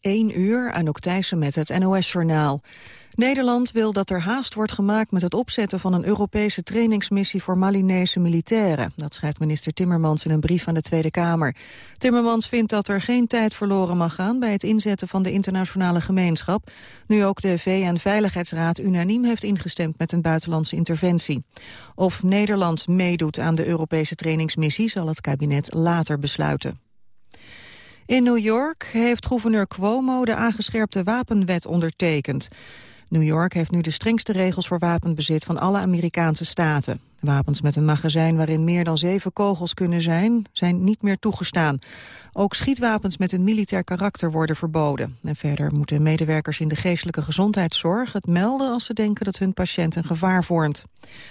1 uur, Anouk Thijssen met het NOS-journaal. Nederland wil dat er haast wordt gemaakt met het opzetten van een Europese trainingsmissie voor Malinese militairen. Dat schrijft minister Timmermans in een brief aan de Tweede Kamer. Timmermans vindt dat er geen tijd verloren mag gaan bij het inzetten van de internationale gemeenschap, nu ook de VN-veiligheidsraad unaniem heeft ingestemd met een buitenlandse interventie. Of Nederland meedoet aan de Europese trainingsmissie zal het kabinet later besluiten. In New York heeft gouverneur Cuomo de aangescherpte wapenwet ondertekend. New York heeft nu de strengste regels voor wapenbezit van alle Amerikaanse staten. Wapens met een magazijn waarin meer dan zeven kogels kunnen zijn, zijn niet meer toegestaan. Ook schietwapens met een militair karakter worden verboden. En verder moeten medewerkers in de geestelijke gezondheidszorg het melden als ze denken dat hun patiënt een gevaar vormt.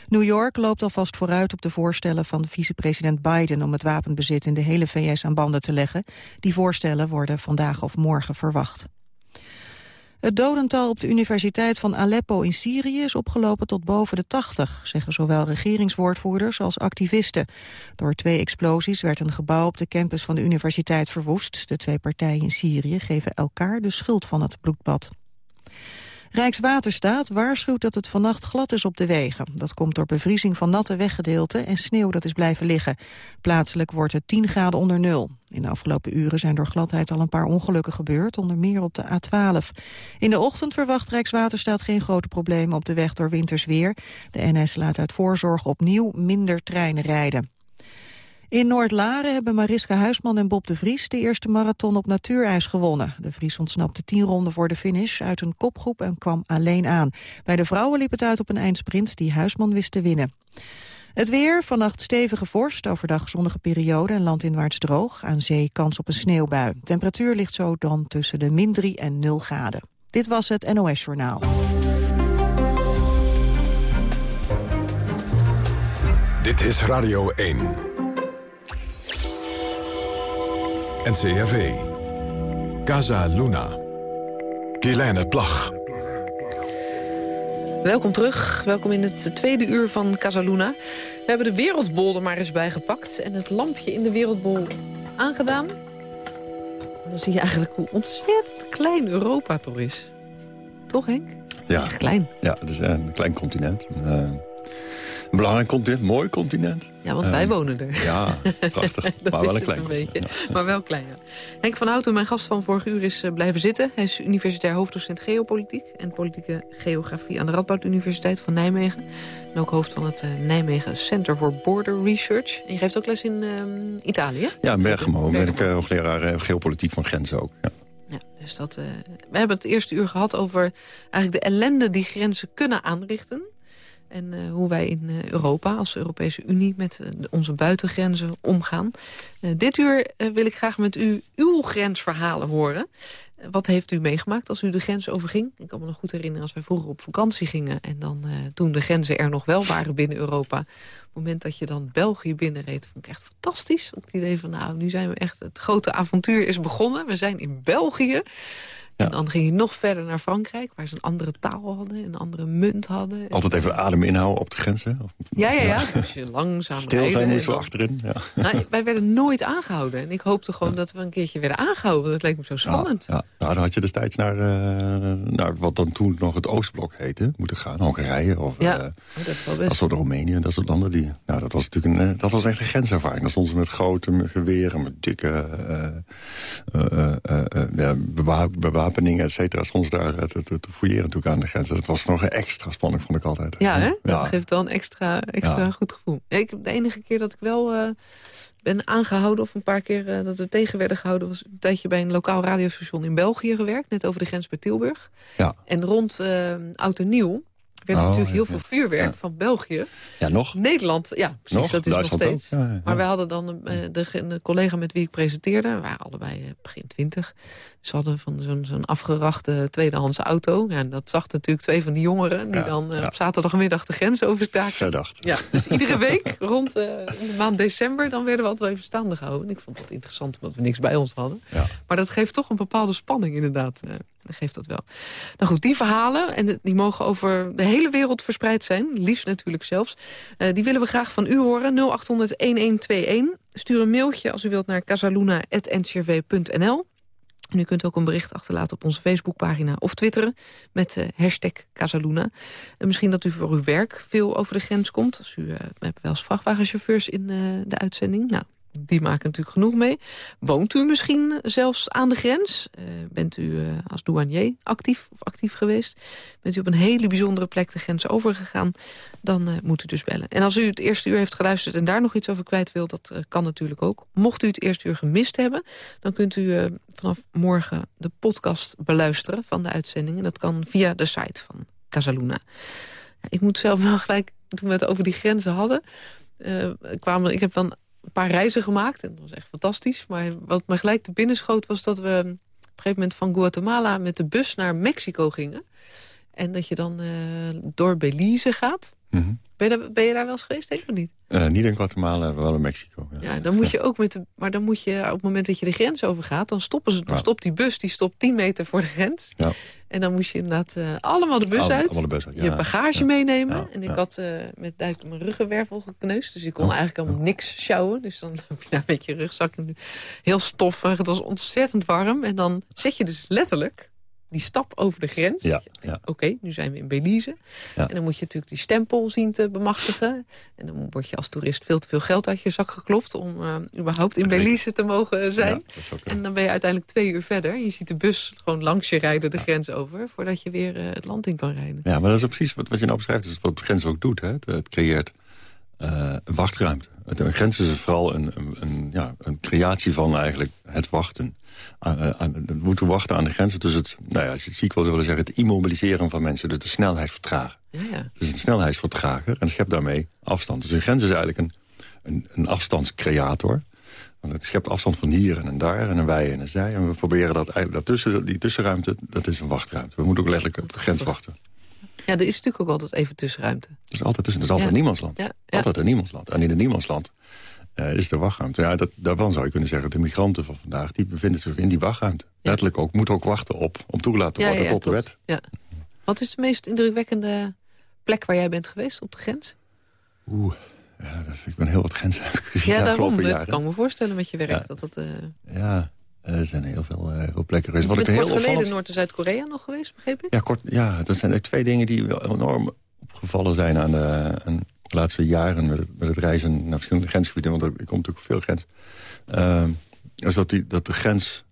New York loopt alvast vooruit op de voorstellen van vicepresident Biden om het wapenbezit in de hele VS aan banden te leggen. Die voorstellen worden vandaag of morgen verwacht. Het dodental op de Universiteit van Aleppo in Syrië is opgelopen tot boven de 80, zeggen zowel regeringswoordvoerders als activisten. Door twee explosies werd een gebouw op de campus van de universiteit verwoest. De twee partijen in Syrië geven elkaar de schuld van het bloedbad. Rijkswaterstaat waarschuwt dat het vannacht glad is op de wegen. Dat komt door bevriezing van natte weggedeelten en sneeuw dat is blijven liggen. Plaatselijk wordt het 10 graden onder nul. In de afgelopen uren zijn door gladheid al een paar ongelukken gebeurd, onder meer op de A12. In de ochtend verwacht Rijkswaterstaat geen grote problemen op de weg door winters weer. De NS laat uit voorzorg opnieuw minder treinen rijden. In Noord-Laren hebben Mariska Huisman en Bob de Vries de eerste marathon op natuurijs gewonnen. De Vries ontsnapte tien ronden voor de finish uit een kopgroep en kwam alleen aan. Bij de vrouwen liep het uit op een eindsprint die Huisman wist te winnen. Het weer, vannacht stevige vorst, overdag zonnige periode en landinwaarts droog. Aan zee kans op een sneeuwbui. Temperatuur ligt zo dan tussen de min 3 en 0 graden. Dit was het NOS Journaal. Dit is Radio 1. NCRV. Casa Luna. Kielijne Plag. Welkom terug. Welkom in het tweede uur van Casa Luna. We hebben de wereldbol er maar eens bij gepakt... en het lampje in de wereldbol aangedaan. Dan zie je eigenlijk hoe ontzettend klein Europa toch is. Toch, Henk? Ja. Echt klein. Ja, het is een klein continent. Uh, een belangrijk continent, mooi continent. Ja, want wij ehm, wonen er. Ja, prachtig. maar wel een klein een beetje. Maar wel klein, ja. Henk van Houten, mijn gast van vorig uur, is eh, blijven zitten. Hij is universitair hoofddocent geopolitiek... en politieke geografie aan de Radboud Universiteit van Nijmegen. En ook hoofd van het uh, Nijmegen Center for Border Research. En je geeft ook les in uh, Italië? Ja, in Bergamo. Ben ik uh, hoogleraar geopolitiek van grenzen ook. Ja. Ja, dus dat, we hebben het eerste uur gehad over eigenlijk de ellende die grenzen kunnen aanrichten. En uh, hoe wij in uh, Europa als Europese Unie met uh, onze buitengrenzen omgaan. dit uur wil ik graag met u uw grensverhalen horen. wat heeft u meegemaakt als u de grens overging? Ik kan me nog goed herinneren als wij vroeger op vakantie gingen... en dan toen de grenzen er nog wel waren binnen Europa. Op het moment dat je dan België binnenreed, vond ik echt fantastisch. Het idee van, nou, nu zijn we echt... het grote avontuur is begonnen. We zijn in België. En dan ging je nog verder naar Frankrijk, waar ze een andere taal hadden, een andere munt hadden. Altijd even adem inhouden op de grenzen? Ja, ja, ja. Dus je langzaam Stil zijn moesten we achterin. Ja. Nou, wij werden nooit aangehouden. En ik hoopte gewoon dat we een keertje werden aangehouden. Dat leek me zo spannend. Ja, Nou, dan had je destijds naar, uh, naar wat dan toen nog het Oostblok heette moeten gaan. Hongarije of ja. Uh, oh, dat is wel best. Als Roemenië en dat soort landen. Die, nou, dat, was natuurlijk een, uh, dat was echt een grenservaring. Dan stonden ze met grote geweren, met dikke bewapeningen wapeningen, et cetera, soms daar eh, te, te, te fouilleren natuurlijk aan de grens. Dat was nog extra spanning, vond ik altijd. Ja, hè? dat geeft wel een extra, extra goed gevoel. Ik, de enige keer dat ik wel uh, ben aangehouden, of een paar keer uh, dat we tegen werden gehouden... was een tijdje bij een lokaal radiostation in België gewerkt. Net over de grens bij Tilburg. Ja. En rond uh, Oud en Nieuw werd oh, natuurlijk heel veel vuurwerk van België. Ja, nog? Nederland, ja, precies, dat is nog steeds. maar wij hadden dan uh, de, de, collega met wie ik presenteerde... we waren allebei uh, begin twintig. Ze hadden van zo'n zo'n afgerachte tweedehands auto. Ja, en dat zag natuurlijk twee van die jongeren... die dan uh, op zaterdagmiddag de grens overstaken. Verdacht. Ja, dus iedere week rond de maand december... dan werden we altijd wel even staande gehouden. Ik vond dat interessant, omdat we niks bij ons hadden. Maar dat geeft toch een bepaalde spanning inderdaad geeft dat wel. Nou goed, die verhalen, en die mogen over de hele wereld verspreid zijn. Liefst natuurlijk zelfs. Die willen we graag van u horen. 0800-1121. Stuur een mailtje als u wilt naar casaluna.ncrv.nl. En u kunt ook een bericht achterlaten op onze Facebookpagina of twitteren met uh, hashtag Casaluna. En misschien dat u voor uw werk veel over de grens komt. Als u uh, hebt wel eens vrachtwagenchauffeurs in uh, de uitzending. Nou, die maken natuurlijk genoeg mee. Woont u misschien zelfs aan de grens? Uh, bent u uh, als douanier actief of actief geweest? Bent u op een hele bijzondere plek de grens overgegaan? Dan uh, moet u dus bellen. En als u het eerste uur heeft geluisterd en daar nog iets over kwijt wil... dat kan natuurlijk ook. Mocht u het eerste uur gemist hebben... dan kunt u vanaf morgen de podcast beluisteren van de uitzending. En dat kan via de site van Casaluna. Ik moet zelf wel gelijk, toen we het over die grenzen hadden... kwamen, ik heb dan een paar reizen gemaakt. En dat was echt fantastisch. Maar wat me gelijk te binnen schoot was dat we op een gegeven moment van Guatemala met de bus naar Mexico gingen. En dat je dan uh, door Belize gaat. Mm -hmm. ben, je daar, ben, je daar, wel eens geweest, denk ik niet? Uh, niet in Guatemala, wel in Mexico. Ja, ja dan moet je ook met de, maar dan moet je op het moment dat je de grens overgaat... dan, stoppen ze, dan ja. stopt die bus, die stopt 10 meter voor de grens. Ja. En dan moest je inderdaad uh, allemaal de bus Alle, uit. de bus uit. je bagage meenemen. en ik had uh, met duik mijn ruggenwervel gekneusd. Dus ik kon eigenlijk helemaal niks sjouwen. Dus dan heb je daar met je rugzak heel stoffig. Het was ontzettend warm. En dan zet je dus letterlijk die stap over de grens. Ja, ja. Oké, okay, nu zijn we in Belize. Ja. En dan moet je natuurlijk die stempel zien te bemachtigen. En dan word je als toerist veel te veel geld uit je zak geklopt... om uh, überhaupt in Belize te mogen zijn. En dan ben je uiteindelijk twee uur verder. Je ziet de bus gewoon langs je rijden de grens over... voordat je weer uh, het land in kan rijden. Ja, maar dat is precies wat, wat je nou beschrijft. Dat is wat de grens ook doet. Hè? Het, het creëert uh, wachtruimte. Een grens is vooral een, een, een, ja, een creatie van eigenlijk het wachten. Aan, aan, we moeten wachten aan de grenzen. Dus het, nou ja, als je het ziek wil willen zeggen, het immobiliseren van mensen. Dus de snelheid vertragen. Ja, ja. Het is een snelheidsvertrager en schept daarmee afstand. Dus een grens is eigenlijk een, een, een afstandscreator. Want het schept afstand van hier en daar en een wij en een zij. En we proberen dat eigenlijk daartussen, die tussenruimte, dat is een wachtruimte. We moeten ook letterlijk op de grens wachten. Ja, er is natuurlijk ook altijd even tussenruimte. Het is altijd tussen, het is altijd Ja. niemandsland. Ja, ja. Altijd een niemandsland. En in een niemandsland eh, is de wachtruimte. Ja, dat, daarvan zou je kunnen zeggen, de migranten van vandaag... die bevinden zich in die wachtruimte. Letterlijk ook, moeten ook wachten op, om toegelaten te worden tot de wet. Ja. Wat is de meest indrukwekkende plek waar jij bent geweest op de grens? Oeh, ja, dat, ik ben heel wat grenzen heb gezien Ja, daarom. Dat kan ik me voorstellen met je werk. Dat dat, eh, Ja, er zijn heel veel, eh, veel plekken geweest. je Wat ik heel kort geleden. Noord- en Zuid-Korea nog geweest, begreep ik? Ja, kort, ja, dat zijn de twee dingen die enorm opgevallen zijn aan de, aan de laatste jaren... Met het, met het reizen naar verschillende grensgebieden, want er komt natuurlijk veel grens. Ehm, is dat, die, dat de grens,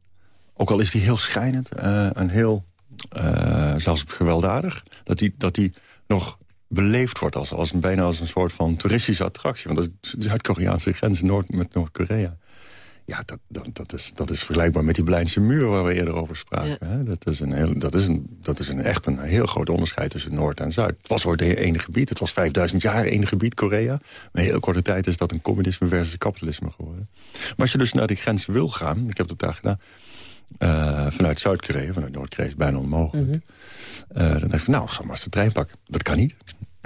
ook al is die heel schijnend eh, en heel eh, zelfs gewelddadig... dat die, dat die nog beleefd wordt als, als een, bijna als een soort van toeristische attractie. Want dat is de Zuid-Koreaanse grens Noord, met Noord-Korea. Ja, dat, dat, dat, is, dat is vergelijkbaar met die Berlijnse muur waar we eerder over spraken. Dat, is een heel, dat, is een, dat is een echt een heel groot onderscheid tussen Noord en Zuid. Het was ooit ene gebied, het was 5000 jaar één gebied, Korea. Maar in heel korte tijd is dat een communisme versus kapitalisme geworden. Maar als je dus naar die grens wil gaan, ik heb dat daar gedaan... eh, vanuit Zuid-Korea, vanuit Noord-Korea is bijna onmogelijk. Eh, dan denk je van, nou, ga maar eens de trein pakken. Dat kan niet.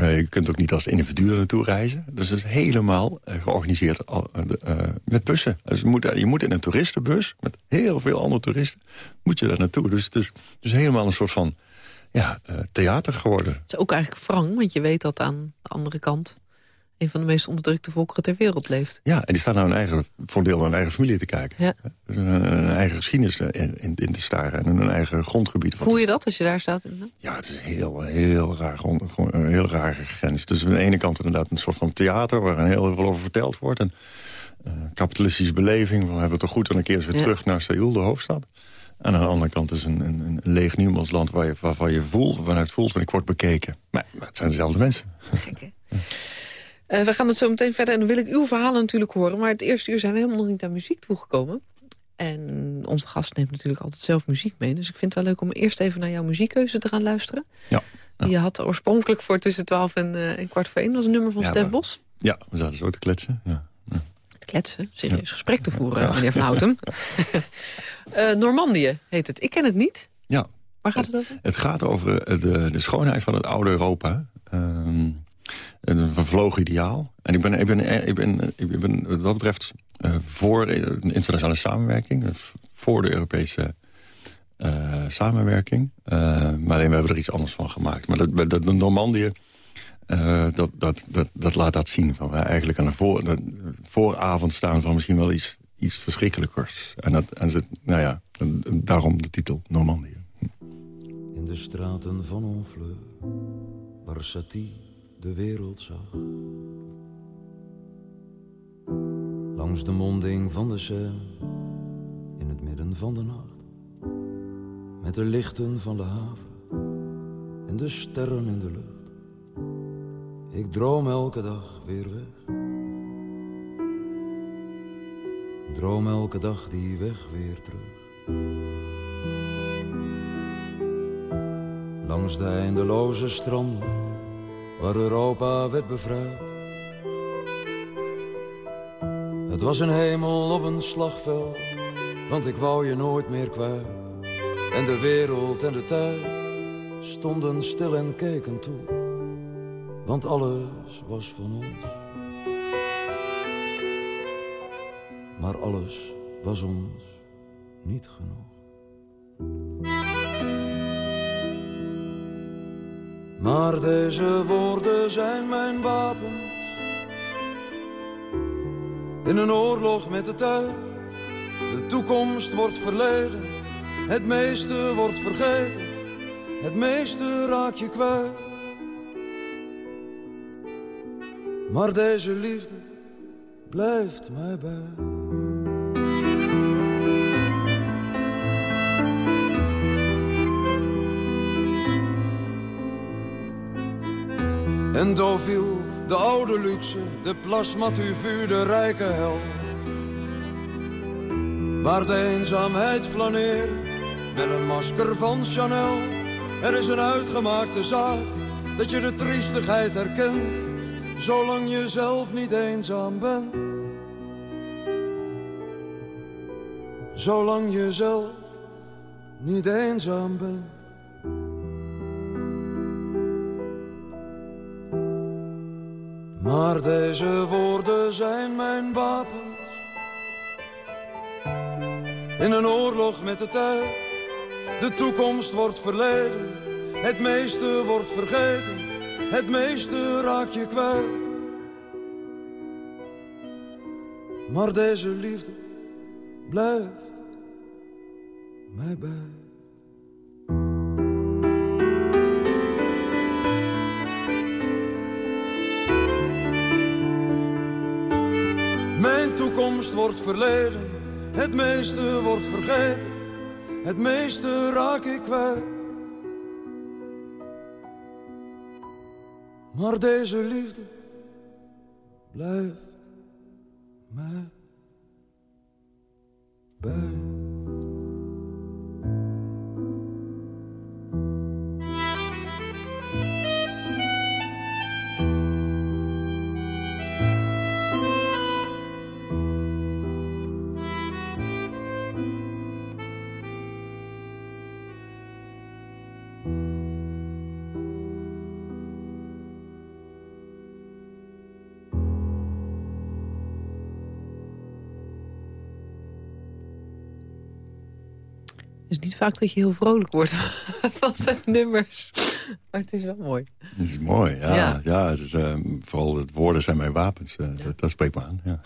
Eh, je kunt ook niet als individu er naartoe reizen. Dus het is helemaal eh, georganiseerd eh, met bussen. Dus je, moet, je moet in een toeristenbus, met heel veel andere toeristen, moet je daar naartoe. Dus het is dus helemaal een soort van ja, theater geworden. Het is ook eigenlijk wrang, want je weet dat aan de andere kant... een van de meest onderdrukte volkeren ter wereld leeft. Ja, en die staan naar hun eigen, voor een deel naar hun eigen familie te kijken. Ja. Dus een, een eigen geschiedenis eh, in, in, in te staren en hun eigen grondgebied. Voel je dat als je daar staat? Ja, het is een heel, heel, raar, een heel rare grens. Dus aan de ene kant inderdaad een soort van theater... waar heel veel over verteld wordt. En eh, kapitalistische beleving, we hebben het toch goed... en dan keer weer Ja. terug naar Seoul, de hoofdstad. En aan de andere kant is een, een, een leeg niemandsland... Waar je, waarvan je voelt, vanuit voelt van ik word bekeken. Maar, maar het zijn dezelfde mensen. Gek, hè? Eh, we gaan het zo meteen verder en dan wil ik uw verhalen natuurlijk horen. Maar het eerste uur zijn we helemaal nog niet aan muziek toegekomen. En onze gast neemt natuurlijk altijd zelf muziek mee. Dus ik vind het wel leuk om eerst even naar jouw muziekkeuze te gaan luisteren. Ja. Die je had oorspronkelijk voor tussen 12 en, en kwart voor één. Dat was een nummer van Ja, Stef Bos. Ja, we zaten zo te kletsen. Ja. Kletsen, serieus gesprek te voeren, meneer Van Houten. Eh, Normandië heet het. Ik ken het niet. ja, Waar gaat het over? Het gaat over de, de schoonheid van het oude Europa. Ehm, een vervlogen ideaal. En ik ben, ik ben, ik ben, ik ben wat dat betreft eh, voor een internationale samenwerking. eh, Voor de Europese eh, samenwerking. Eh, maar alleen we hebben er iets anders van gemaakt. Maar dat, dat, de Normandië, eh, dat, dat, dat, dat laat dat zien. Van we eigenlijk aan de voor, de vooravond staan van misschien wel iets, iets verschrikkelijkers. En, dat, en ze, nou ja, daarom de titel Normandie. In de straten van Honfleur, waar de wereld zag. Langs de monding van de Seine, in het midden van de nacht. Met de lichten van de haven en de sterren in de lucht. Ik droom elke dag weer weg. Droom elke dag die weg weer terug. Langs de eindeloze stranden waar Europa werd bevrijd. Het was een hemel op een slagveld, want ik wou je nooit meer kwijt. En de wereld en de tijd stonden stil en keken toe want alles was van ons. Maar alles was ons niet genoeg. Maar deze woorden zijn mijn wapens. In een oorlog met de tijd. De toekomst wordt verleden. Het meeste wordt vergeten. Het meeste raak je kwijt. Maar deze liefde blijft mij bij. En viel de oude luxe, de plasmatuvu, de rijke hel. Waar de eenzaamheid flaneert, met een masker van Chanel. Er is een uitgemaakte zaak, dat je de triestigheid herkent zolang je zelf niet eenzaam bent. Zolang je zelf niet eenzaam bent. Maar deze woorden zijn mijn wapens. In een oorlog met de tijd. De toekomst wordt verleden. Het meeste wordt vergeten het meeste raak je kwijt. Maar deze liefde blijft mij bij. Toekomst wordt verleden, het meeste wordt vergeten, het meeste raak ik kwijt. Maar deze liefde blijft mij bij. Niet vaak dat je heel vrolijk wordt van zijn nummers. Maar het is wel mooi. Het is mooi, ja. ja. het is, uh, vooral het woorden zijn mijn wapens. Uh, dat, dat, spreekt me aan, ja.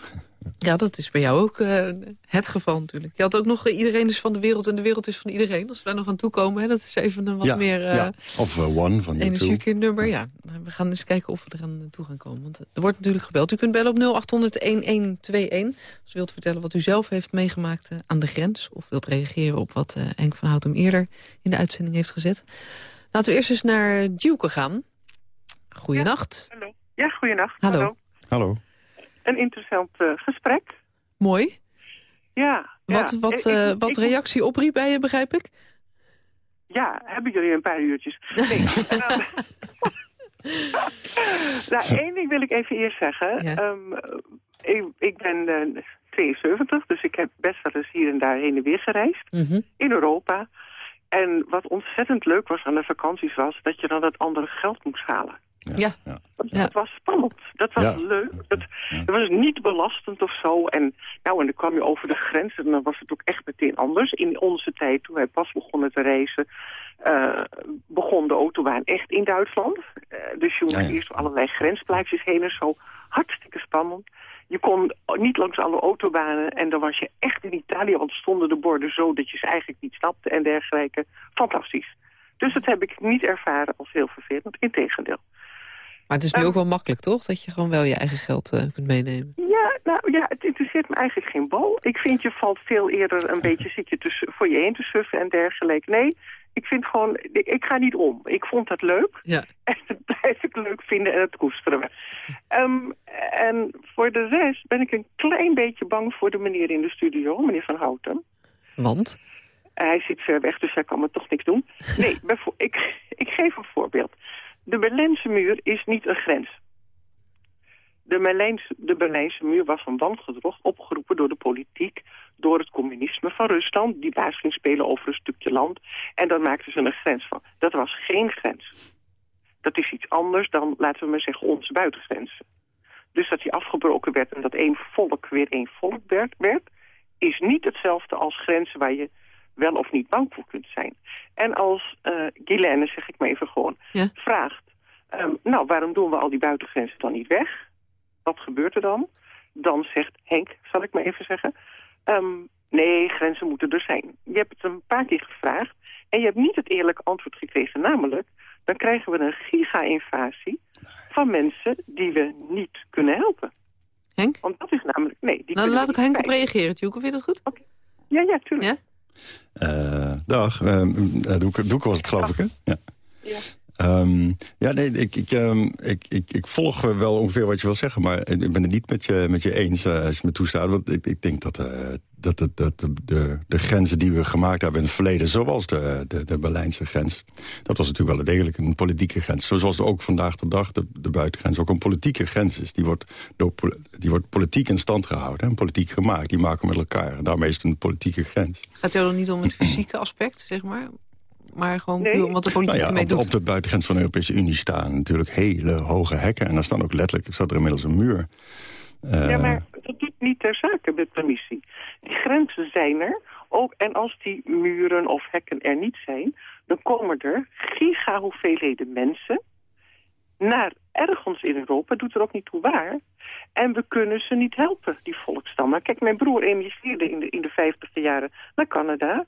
Ja, dat is bij jou ook uh, het geval natuurlijk. Je had ook nog uh, iedereen is van de wereld en de wereld is van iedereen. Als we daar nog aan toekomen, hè, dat is even een wat ja, meer... ja. Of One van Energieke nummer, ja. We gaan eens kijken of we eraan toe gaan komen. Want er wordt natuurlijk gebeld. U kunt bellen op 0800-1121. Als u wilt vertellen wat u zelf heeft meegemaakt aan de grens. Of wilt reageren op wat Henk van Houtem eerder in de uitzending heeft gezet. Laten we eerst eens naar Duke gaan. Goedenacht. Ja, hallo. Ja, hallo. Hallo. Een interessant uh, gesprek. Mooi. Ja. Wat, ja. wat, Ik- uh, ik- wat ik- reactie opriep bij je, begrijp ik? Ja, hebben jullie een paar uurtjes? Nee. dan- nou, één ding wil ik even eerst zeggen. Ja. Ehm, ik, ik ben eh, 72, dus ik heb best wel eens hier en daar heen en weer gereisd. Mhm. In Europa. En wat ontzettend leuk was aan de vakanties was... dat je dan het andere geld moest halen. Ja. ja. Dat, Ja. dat was spannend. Dat was Ja. leuk. Dat, dat was niet belastend of zo. En, nou, en dan kwam je over de grens en dan was het ook echt meteen anders. In onze tijd, toen wij pas begonnen te reizen... eh, begon de autobaan echt in Duitsland. Eh, dus je moest Ja, ja. eerst door allerlei grensplaatjes heen en zo. Hartstikke spannend. Je kon niet langs alle autobanen en dan was je echt in Italië... want stonden de borden zo dat je ze eigenlijk niet snapte en dergelijke. Fantastisch. Dus dat heb ik niet ervaren als heel vervelend, integendeel. Maar het is nu ook wel makkelijk, toch? Dat je gewoon wel je eigen geld uh, kunt meenemen. Ja, nou ja, het interesseert me eigenlijk geen bal. Ik vind je valt veel eerder een beetje, zit je tussen, voor je heen te suffen en dergelijke. Nee, ik vind gewoon, ik, ik, ga niet om. Ik vond dat leuk. Ja. En dat blijf ik leuk vinden en het koesteren we. Um, en voor de rest ben ik een klein beetje bang voor de meneer in de studio, meneer Van Houten. Want? Hij zit ver weg, dus hij kan me toch niks doen. Nee, ik, ik geef een voorbeeld. De Berlijnse muur is niet een grens. De, Berlijnse, muur was een wandgedrocht opgeroepen door de politiek... door het communisme van Rusland, die baas ging spelen over een stukje land. En daar maakten ze een grens van. Dat was geen grens. Dat is iets anders dan, laten we maar zeggen, onze buitengrenzen. Dus dat die afgebroken werd en dat één volk weer één volk werd, werd is niet hetzelfde als grenzen waar je wel of niet bang voor kunt zijn. En als uh, zeg ik maar even gewoon, ja. vraagt... Um, nou, waarom doen we al die buitengrenzen dan niet weg? Wat gebeurt er dan? Dan zegt Henk, zal ik maar even zeggen... Um, nee, grenzen moeten er zijn. Je hebt het een paar keer gevraagd... en je hebt niet het eerlijke antwoord gekregen. Namelijk, dan krijgen we een giga-invasie van mensen die we niet kunnen helpen. Henk? Want dat is namelijk... Nee, die nou, laat ik Henk op reageren, Tjoeke. Vind je dat goed? Okay. Ja, ja, tuurlijk. Ja? Uh, dag, uh, Doeke, Doeke was het geloof ik, hè? Ja. ja. Um, ja, nee, ik, ik, um, ik, ik, ik, volg wel ongeveer wat je wil zeggen... maar ik ben het niet met je, met je eens uh, als je me toestaat. Want ik, ik denk dat, uh, dat, dat, de, de, grenzen die we gemaakt hebben in het verleden... zoals de, de, de Berlijnse grens... dat was natuurlijk wel degelijk een politieke grens. Zoals ook vandaag de dag de, de buitengrens ook een politieke grens is. Die wordt, door, die wordt politiek in stand gehouden en politiek gemaakt. Die maken we met elkaar. En daarmee is het een politieke grens. Gaat het niet om het fysieke aspect, zeg maar? Maar gewoon nee. wat de politiek nou ja, ermee op, doet. Op de buitengrens van de Europese Unie staan natuurlijk hele hoge hekken. En daar staan ook letterlijk, staat er inmiddels een muur. Uh, ja, maar dat doet niet ter zake met permissie. Die grenzen zijn er. Ook, en als die muren of hekken er niet zijn... dan komen er giga hoeveelheden mensen... naar ergens in Europa, doet er ook niet toe waar... En we kunnen ze niet helpen, die volkstammen. Kijk, mijn broer emigreerde in de, in de 50 jaren naar Canada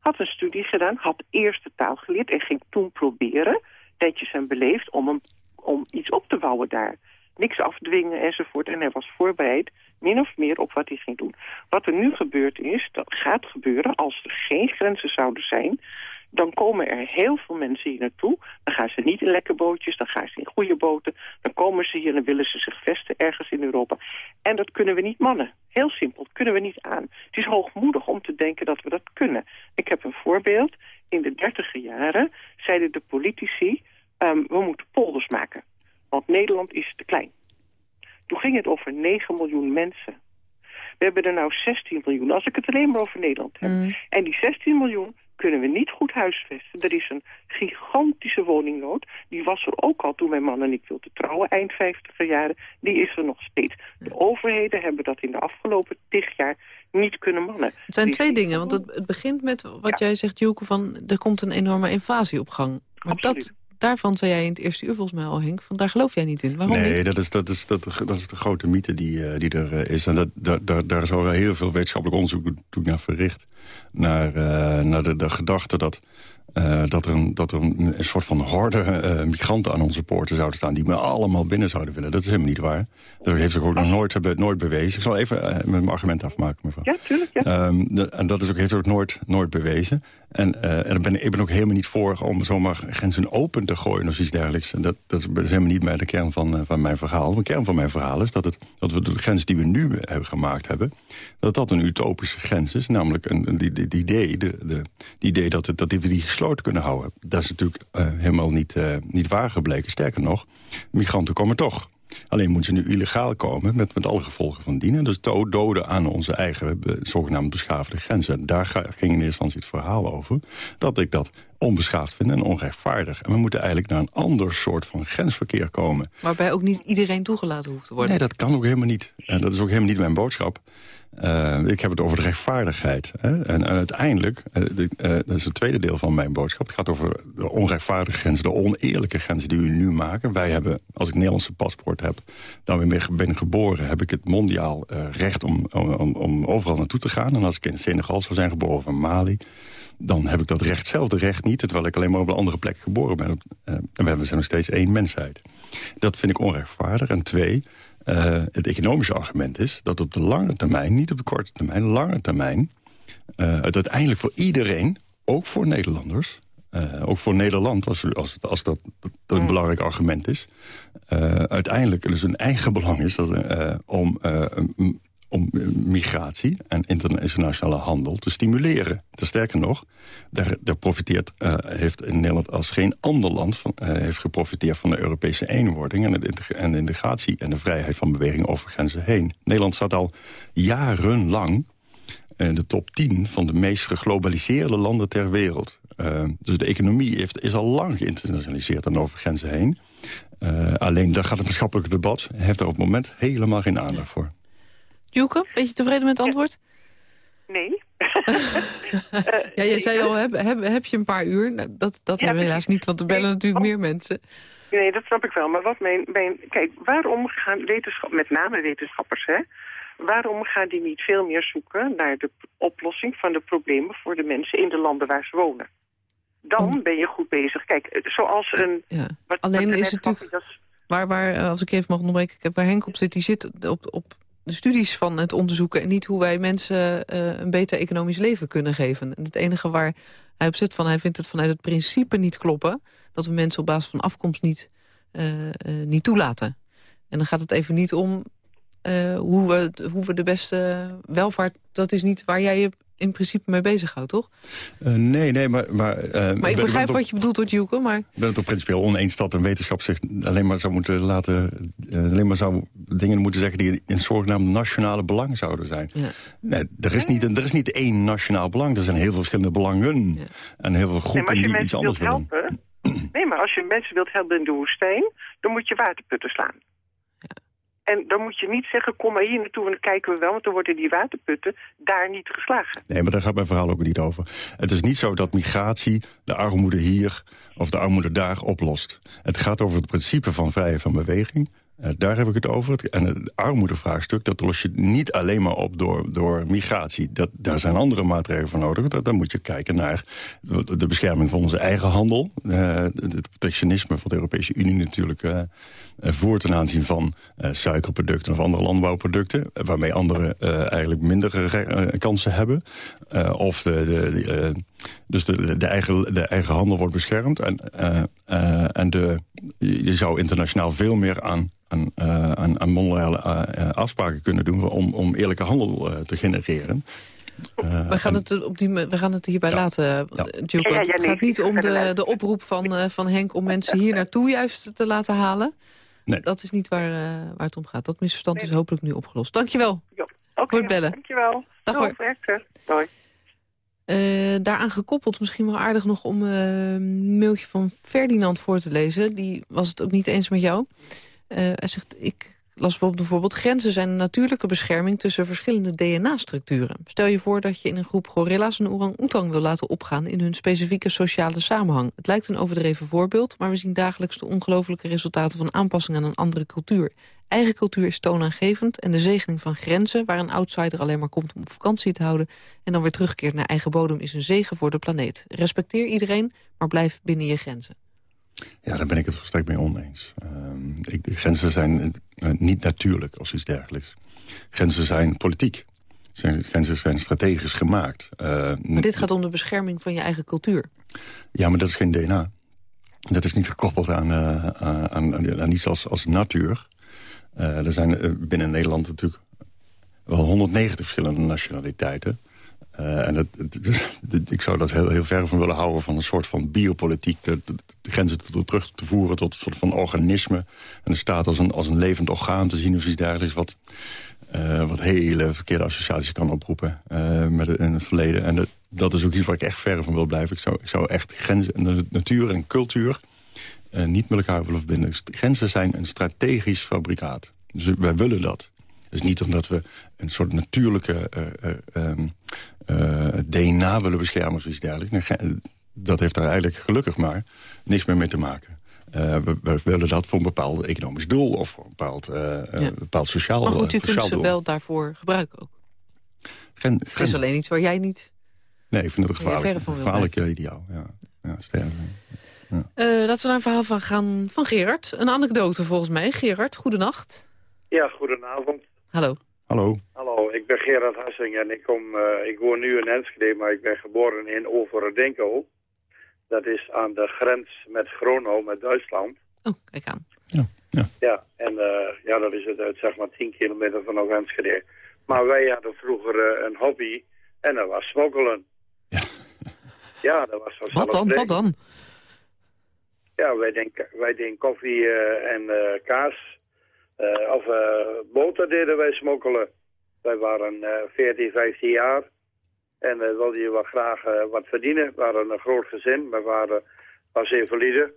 had een studie gedaan, had eerst de taal geleerd... en ging toen proberen, netjes en beleefd, om, een, om iets op te bouwen daar. Niks afdwingen enzovoort. En hij was voorbereid, min of meer, op wat hij ging doen. Wat er nu gebeurd is, dat gaat gebeuren als er geen grenzen zouden zijn dan komen er heel veel mensen hier naartoe. Dan gaan ze niet in lekke bootjes, dan gaan ze in goede boten. Dan komen ze hier en willen ze zich vesten ergens in Europa. En dat kunnen we niet mannen. Heel simpel, dat kunnen we niet aan. Het is hoogmoedig om te denken dat we dat kunnen. Ik heb een voorbeeld. In de dertiger jaren zeiden de politici... Um, we moeten polders maken. Want Nederland is te klein. Toen ging het over 9 miljoen mensen. We hebben er nou 16 miljoen, als ik het alleen maar over Nederland heb. Mm. En die 16 miljoen kunnen we niet goed huisvesten. Er is een gigantische woningnood. Die was er ook al toen mijn man en ik wilden trouwen, eind 50er jaren. Die is er nog steeds. De overheden hebben dat in de afgelopen tig jaar niet kunnen mannen. Het zijn Die twee dingen, want het, het begint met wat jij zegt, Joeke, van er komt een enorme invasie op gang. Maar dat. Daarvan zei jij in het eerste uur volgens mij al, Henk, van daar geloof jij niet in. Waarom nee, niet? dat is, dat, is, dat, dat is de grote mythe die, eh, die er eh, is. En dat, daar, daar, daar is al heel veel wetenschappelijk onderzoek naar verricht. Naar, eh, naar de, de gedachte dat, eh, dat er, een, dat er een, een soort van horde eh, migranten aan onze poorten zouden staan... die me allemaal binnen zouden willen. Dat is helemaal niet waar. Dat heeft zich ook nog nooit, be- nooit bewezen. Ik zal even eh, mijn argument afmaken, mevrouw. Ja, tuurlijk, ja. Ehm, de- en dat is ook, heeft ook nooit, nooit bewezen. En, en ik ben, ik ben ook helemaal niet voor om zomaar grenzen open te gooien of iets dergelijks. En dat, dat is helemaal niet meer de kern van, van mijn verhaal. De kern van mijn verhaal is dat, het, dat we de grens die we nu hebben gemaakt hebben... dat dat een utopische grens is. Namelijk een, een, die, die, die idee, de, de, die idee dat, het, dat we die gesloten kunnen houden. Dat is natuurlijk eh, helemaal niet, eh, niet waar gebleken. Sterker nog, migranten komen toch. Alleen moeten ze nu illegaal komen met, met alle gevolgen van dienen. Dus do- doden aan onze eigen eh, zogenaamd beschaafde grenzen. Daar ging in eerste instantie het verhaal over. Dat ik dat onbeschaafd vind en onrechtvaardig. En we moeten eigenlijk naar een ander soort van grensverkeer komen. Waarbij ook niet iedereen toegelaten hoeft te worden. Nee, dat kan ook helemaal niet. En dat is ook helemaal niet mijn boodschap. Uh, ik heb het over de rechtvaardigheid. Hè? En, uiteindelijk, de, uh, dat is het tweede deel van mijn boodschap... het gaat over de onrechtvaardige grenzen, de oneerlijke grenzen die we nu maken. Wij hebben, als ik Nederlandse paspoort heb, dan ben, geboren... heb ik het mondiaal recht om, om, om, overal naartoe te gaan. En als ik in Senegal zou zijn geboren of in Mali... dan heb ik dat recht, zelfde recht niet... terwijl ik alleen maar op een andere plek geboren ben. en we zijn nog steeds één mensheid. Dat vind ik onrechtvaardig. En twee, uh, het economische argument is dat op de lange termijn, niet op de korte termijn, lange termijn, uh, het uiteindelijk voor iedereen, ook voor Nederlanders, uh, ook voor Nederland, als, als, als dat, dat een belangrijk argument is, uiteindelijk dus een eigen belang is dat, om om migratie en internationale handel te stimuleren. Te sterker nog, daar, daar profiteert, uh, heeft in Nederland als geen ander land... Van, uh, heeft geprofiteerd van de Europese eenwording... En de, en de integratie en de vrijheid van beweging over grenzen heen. Nederland staat al jarenlang in de top 10 van de meest geglobaliseerde landen ter wereld. Dus de economie heeft, is al lang geïnternationaliseerd en over grenzen heen. alleen daar gaat het maatschappelijke debat... heeft daar op het moment helemaal geen aandacht voor. Joeke, ben je tevreden met het antwoord? Nee. ja, je zei al, heb, heb, heb je een paar uur? Nou, dat dat hebben we helaas niet, want er bellen natuurlijk meer mensen. Nee, dat snap ik wel. Maar wat mijn, mijn... Kijk, waarom gaan wetenschappers, met name wetenschappers, hè... waarom gaan die niet veel meer zoeken naar de oplossing van de problemen... voor de mensen in de landen waar ze wonen? Dan ben je goed bezig. Kijk, zoals een... Ja. Alleen is het natuurlijk... Waar, waar, als ik even mag onderbreken, waar Henk op zit, die zit op, op de studies van het onderzoeken... en niet hoe wij mensen uh, een beter economisch leven kunnen geven. En het enige waar hij op zit, van, hij vindt het vanuit het principe niet kloppen... dat we mensen op basis van afkomst niet, uh, uh, niet toelaten. En dan gaat het even niet om hoe, we, hoe we de beste welvaart... dat is niet waar jij je in principe mee bezighoudt, toch? Uh, nee, nee, maar... Maar, uh, maar ik ben, begrijp wat je bedoelt, door Juke, maar... Ik ben het op principieel oneens dat een wetenschap zich alleen maar zou moeten laten... Uh, alleen maar zou dingen moeten zeggen die in zogenaamd nationale belang zouden zijn. Ja. Nee, er is, niet, er is niet één nationaal belang. Er zijn heel veel verschillende belangen. Ja. En heel veel groepen nee, die iets anders willen. Helpen, nee, maar als je mensen wilt helpen in de woestijn... dan moet je waterputten slaan. En dan moet je niet zeggen, kom maar hier naartoe en dan kijken we wel... want dan worden die waterputten daar niet geslagen. Nee, maar daar gaat mijn verhaal ook niet over. Het is niet zo dat migratie de armoede hier of de armoede daar oplost. Het gaat over het principe van vrijheid van beweging... Uh, daar heb ik het over. En het armoedevraagstuk, dat los je niet alleen maar op door, door migratie. Dat, daar zijn andere maatregelen voor nodig. Dat, dan moet je kijken naar de bescherming van onze eigen handel. Uh, het protectionisme van de Europese Unie natuurlijk... Uh, voor ten aanzien van suikerproducten of andere landbouwproducten... waarmee anderen eigenlijk minder kansen hebben. of de, de, dus de, de, eigen, de eigen handel wordt beschermd. En, en de, je zou internationaal veel meer aan aan, uh, aan, aan mondiale uh, afspraken kunnen doen... om, om eerlijke handel uh, te genereren. we, gaan het op die, we gaan het hierbij ja. laten, ja. Duke, ja, het gaat niet om de, de oproep van, van Henk... om mensen hier naartoe juist te laten halen. Nee. Dat is niet waar, waar het om gaat. Dat misverstand nee. is hopelijk nu opgelost. Dankjewel ja. okay, voor het bellen. Dankjewel. Dag hoor. Doei. Uh, daaraan gekoppeld misschien wel aardig nog om uh, een mailtje van Ferdinand voor te lezen. Die was het ook niet eens met jou. Uh, hij zegt, ik las bijvoorbeeld... grenzen zijn een natuurlijke bescherming tussen verschillende DNA-structuren. Stel je voor dat je in een groep gorilla's een orang-oetang wil laten opgaan... in hun specifieke sociale samenhang. Het lijkt een overdreven voorbeeld... maar we zien dagelijks de ongelofelijke resultaten van aanpassing aan een andere cultuur. Eigen cultuur is toonaangevend en de zegening van grenzen... waar een outsider alleen maar komt om op vakantie te houden... en dan weer terugkeert naar eigen bodem is een zegen voor de planeet. Respecteer iedereen, maar blijf binnen je grenzen. Ja, daar ben ik het volstrekt mee oneens. Uh, ik, grenzen zijn uh, niet natuurlijk als iets dergelijks. Grenzen zijn politiek. Zijn, grenzen zijn strategisch gemaakt. Uh, maar dit gaat om de bescherming van je eigen cultuur. Ja, maar dat is geen DNA. Dat is niet gekoppeld aan, uh, aan, aan, aan, iets als, als natuur. Er zijn binnen Nederland natuurlijk wel 190 verschillende nationaliteiten. Uh, en dus, ik zou dat heel, heel ver van willen houden van een soort van biopolitiek. De, grenzen te, terug te voeren tot een soort van organisme. En de staat als een, als een levend orgaan te zien of iets dergelijks. Wat, wat hele verkeerde associaties kan oproepen met in het verleden. En dat, dat is ook iets waar ik echt ver van wil blijven. Ik zou, ik zou echt grenzen, de natuur en cultuur niet met elkaar willen verbinden. Grenzen zijn een strategisch fabrikaat. Dus wij willen dat. Dus niet omdat we een soort natuurlijke um, DNA willen beschermen of iets dergelijks. Dat heeft daar eigenlijk gelukkig maar niks meer mee te maken. we, willen dat voor een bepaald economisch doel of voor een bepaald, ja. bepaald sociaal doel. Maar goed, u kunt ze wel daarvoor gebruiken ook. Het is alleen iets waar jij niet... Nee, ik vind het een gevaarlijk, gevaarlijk ideaal. Ja. Ja. Ja. Uh, laten we naar een verhaal van gaan van Gerard. Een anekdote volgens mij. Gerard, goedenacht. Ja, goedenavond. Hallo. Hallo. Hallo, ik ben Gerard Hassing en ik, kom, uh, ik woon nu in Enschede, maar ik ben geboren in Overdenko. Dat is aan de grens met Gronau, met Duitsland. Oh, kijk aan. Ja, ja. ja en uh, ja, dat is het uit zeg maar 10 kilometer vanaf Enschede. Maar wij hadden vroeger een hobby en dat was smokkelen. Ja. Ja, dat was Wat dan, wat dan? Ja, wij deden, wij deden koffie uh, en uh, kaas. Uh, of boter deden wij smokkelen. Wij waren 14, 15 jaar. En wilden je wel graag wat verdienen. We waren een groot gezin. We waren, was invalide.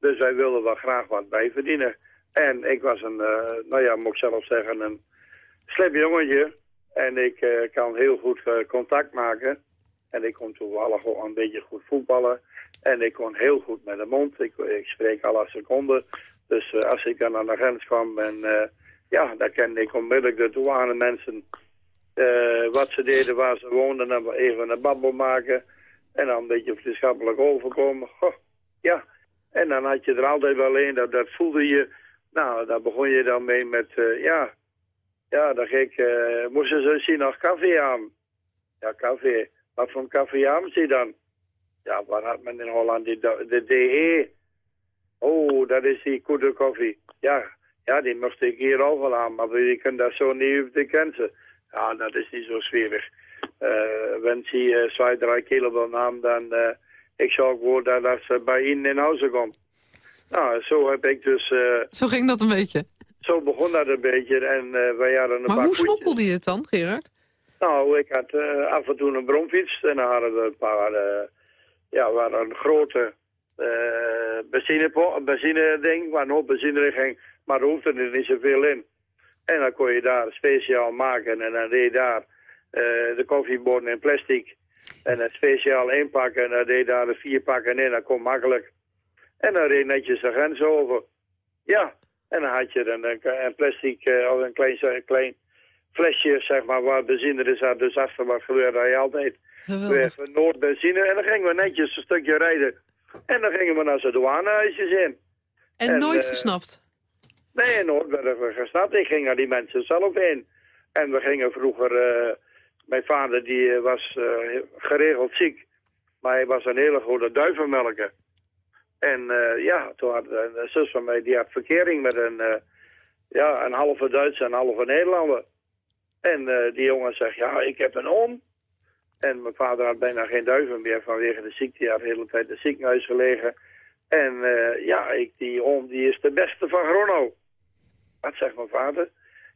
Dus wij wilden wel graag wat bijverdienen. En ik was een, nou ja, moet ik zelf zeggen, een slim jongetje. En ik kan heel goed contact maken. En ik kon toevallig gewoon een beetje goed voetballen. En ik kon heel goed met de mond. Ik, ik spreek alle seconden. Dus uh, als ik dan aan de grens kwam, en, uh, ja, dan kende ik onmiddellijk de douane mensen. Uh, wat ze deden, waar ze woonden, dan even een babbel maken. En dan een beetje vriendschappelijk overkomen. Goh, ja. En dan had je er altijd wel een, dat, dat voelde je. Nou, daar begon je dan mee met, ja, ja, dan ging ik, moesten ze zien nog koffie aan. Ja, koffie. Wat voor koffie hebben ze dan? Ja, waar had men in Holland? Die, de DE. Oh, dat is die goede koffie. Ja, ja die moest ik hier overal aan, maar we kunnen dat zo niet op de grenzen. Ja, dat is niet zo schwierig. Uh, wenn ze uh, twee, drie kilo wil nemen, dan uh, ik zorg wel dat, dat ze bij Ihnen in huis komt. Nou, zo heb ik dus... zo ging dat een beetje? Zo begon dat een beetje en wij hadden een maar paar hoe smokkelde je het dan, Gerard? Nou, ik had af en toe een bromfiets en dan hadden we een paar, ja, waren een grote uh, benzine, benzine ding, waar een hoop benzine in ging, maar er hoefde er niet zoveel in. En dan kon je daar speciaal maken en dan deed daar de koffiebonen in plastic en dan speciaal inpakken en dan deed je daar de vier pakken in, dat kon makkelijk. En dan reed netjes de grens over. Ja, en dan had je een, een plastic of een klein, klein flesje, zeg maar, waar benzine is zat. Dus als er wat gebeurde, had je altijd weer Noordbenzine. En dan gingen we netjes een stukje rijden. En dan gingen we naar zijn douanehuisjes in. En, en nooit uh, gesnapt? Nee, nooit werden we gesnapt. Ik ging naar die mensen zelf in. En we gingen vroeger... Uh, mijn vader die was uh, geregeld ziek. Maar hij was een hele goede duivenmelker. En ja, toen had een zus van mij, die had verkering met een, ja, een halve Duitse en een halve Nederlander. En uh, die jongen zegt, ja, ik heb een oom. En mijn vader had bijna geen duiven meer vanwege de ziekte. Hij had de hele tijd in het ziekenhuis gelegen. En uh, ja, ik, die oom die is de beste van Gronau. Wat zegt mijn vader?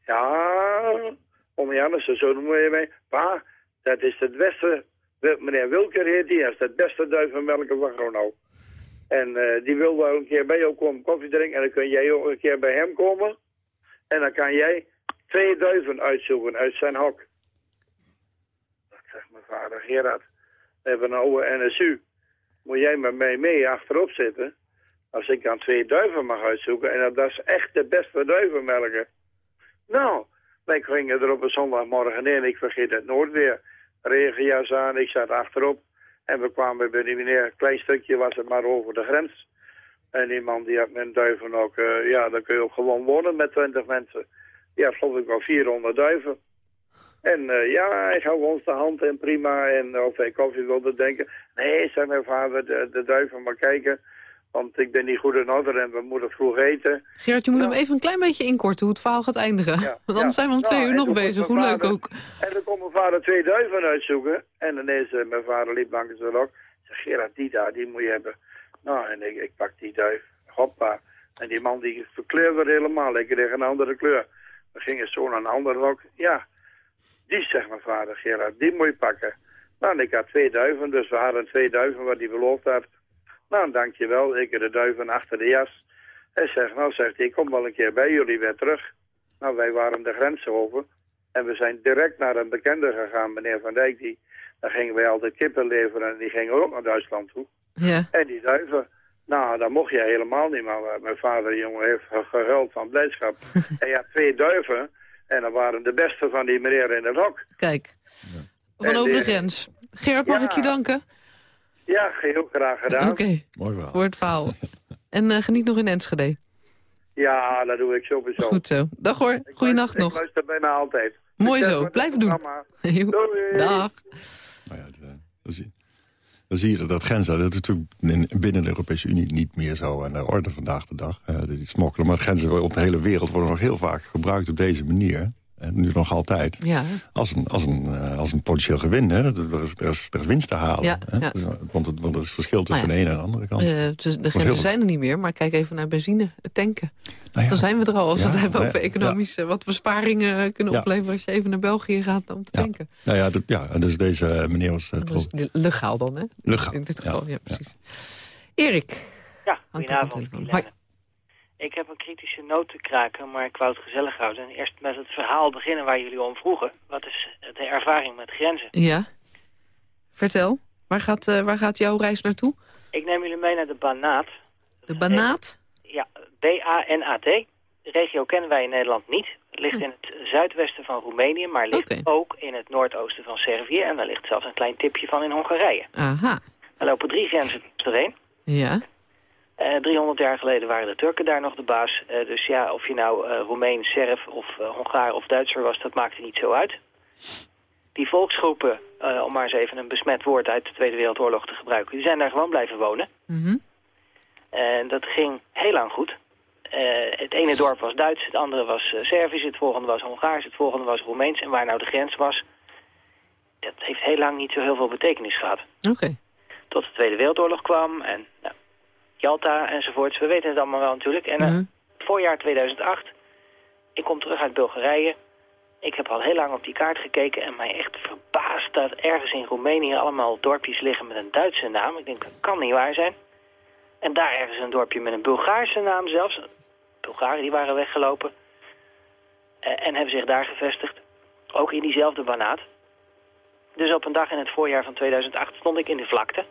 Ja, om Jannes, zo noemen je mij. Pa, dat is het beste, meneer Wilker heet die, is het beste duivenmelker van Gronau. En uh, die wil wel een keer bij jou komen koffie drinken en dan kun jij ook een keer bij hem komen. En dan kan jij twee duiven uitzoeken uit zijn hok. Mijn vader, Gerard, we hebben een oude NSU. Moet jij met mij mee achterop zitten? Als ik dan twee duiven mag uitzoeken. En dat is echt de beste duivenmelker. Nou, wij gingen er op een zondagmorgen in. Ik vergeet het nooit weer. Regenjas aan, ik zat achterop. En we kwamen bij die meneer, een klein stukje was het maar over de grens. En die man die had met duiven ook, uh, ja, dan kun je ook gewoon wonen met twintig mensen ja, geloof ik wel 400 duiven. En uh, ja, hij gaf ons de hand en prima. En of hij koffie wilde denken. Nee, zei mijn vader, de, de duiven maar kijken. Want ik ben niet goed in orde en we moeten vroeg eten. Gerard, je moet hem even een klein beetje inkorten hoe het verhaal gaat eindigen. Ja, Want dan zijn we om twee uur nog bezig. Hoe leuk ook. En dan kon mijn vader twee duiven uitzoeken. En ineens, uh, mijn vader liep langs de lok. Zeg, Gerard, die daar, die moet je hebben. Nou, en ik, ik pak die duif. Hoppa. En die man die verkleurde helemaal. Ik kreeg een andere kleur. We gingen zo naar een ander hok. Ja, die zegt mijn vader, Gerard, die moet je pakken. Nou, en ik had twee duiven, dus we hadden twee duiven wat hij beloofd had. Nou, dankjewel, ik heb de duiven achter de jas. Hij zegt, nou, zegt hij, ik kom wel een keer bij jullie weer terug. Nou, wij waren de grens over. En we zijn direct naar een bekende gegaan, meneer Van Dijk. Die, daar gingen wij altijd kippen leveren en die gingen ook naar Duitsland toe. Ja. En die duiven, nou, dat mocht je helemaal niet. Maar mijn vader, jongen, heeft ge- gehuild van blijdschap. en ja, twee duiven. En dat waren de beste van die meneer in het hok. Kijk, van En over de die- grens. Gerard, mag Ja. ik je danken? Ja, heel graag gedaan. Oké, Mooi verhaal. voor het verhaal. En eh, geniet nog in Enschede. Ja, dat doe ik sowieso. Goed zo. Dag hoor, Ik goeienacht nog. Ik luister bijna altijd. Mooi zo, blijf doen. Doei. Dag. Nou ja, dat, eh, dan, zie, je dat, grenzen, dat is natuurlijk in- binnen de Europese Unie niet meer zo aan de orde vandaag de dag. Dat is smokkelen, maar grenzen op de hele wereld worden nog heel vaak gebruikt op deze manier. En nu nog altijd. Ja, Als een, als een, eh, als een potentieel gewin. Hè? Dat, dat, er, is, er is winst te halen. Ja, hè? ja. Dus, eh, want, het, want er is verschil tussen Nou ja. de ene en de andere kant. eh, dus de grenzen zijn er niet meer, maar kijk even naar benzine, het tanken. Nou ja, Dan zijn we er al als we het hebben ja, over economisch... eh, wat besparingen kunnen Ja. opleveren als je even naar België gaat om te Ja. tanken. Nou ja, dat, ja, dus deze eh, meneer was uh, Dat is le- legaal dan, hè? Legaal, In dit ja, geval, ja, ja. precies. Erik, Ja, goedenavond. Ik heb een kritische noot te kraken, maar ik wou het gezellig houden. En eerst met het verhaal beginnen waar jullie om vroegen. Wat is de ervaring met grenzen? Ja, vertel. Waar gaat, eh, waar gaat jouw reis naartoe? Ik neem jullie mee naar de Banaat. De Banaat? Ja, B-A-N-A-T. De regio kennen wij in Nederland niet. Het ligt in het zuidwesten van Roemenië, maar ligt ook in het noordoosten van Servië. En daar ligt zelfs een klein tipje van in Hongarije. Aha, Er lopen drie grenzen erheen. ja. Eh 300 jaar geleden waren de Turken daar nog de baas. Eh, dus ja, of je nou eh Roemeen, Serf of eh, Hongaar of Duitser was, dat maakte niet zo uit. Die volksgroepen, eh, om maar eens even een besmet woord uit de Tweede Wereldoorlog te gebruiken, die zijn daar gewoon blijven wonen. Mhm. En dat ging heel lang goed. Eh, het ene dorp was Duits, het andere was eh, Servisch, het volgende was Hongaars, het volgende was Roemeens. En waar nou de grens was, dat heeft heel lang niet zo heel veel betekenis gehad Oké. tot de Tweede Wereldoorlog kwam en nou, Jalta enzovoorts. We weten het allemaal wel natuurlijk. En Mhm. voorjaar 2008, ik kom terug uit Bulgarije. Ik heb al heel lang op die kaart gekeken en mij echt verbaasd dat ergens in Roemenië allemaal dorpjes liggen met een Duitse naam. Ik denk, dat kan niet waar zijn. En daar ergens een dorpje met een Bulgaarse naam zelfs. Bulgaren die waren weggelopen eh, en hebben zich daar gevestigd. Ook in diezelfde banaat. Dus op een dag in het voorjaar van 2008 stond ik in de vlakte.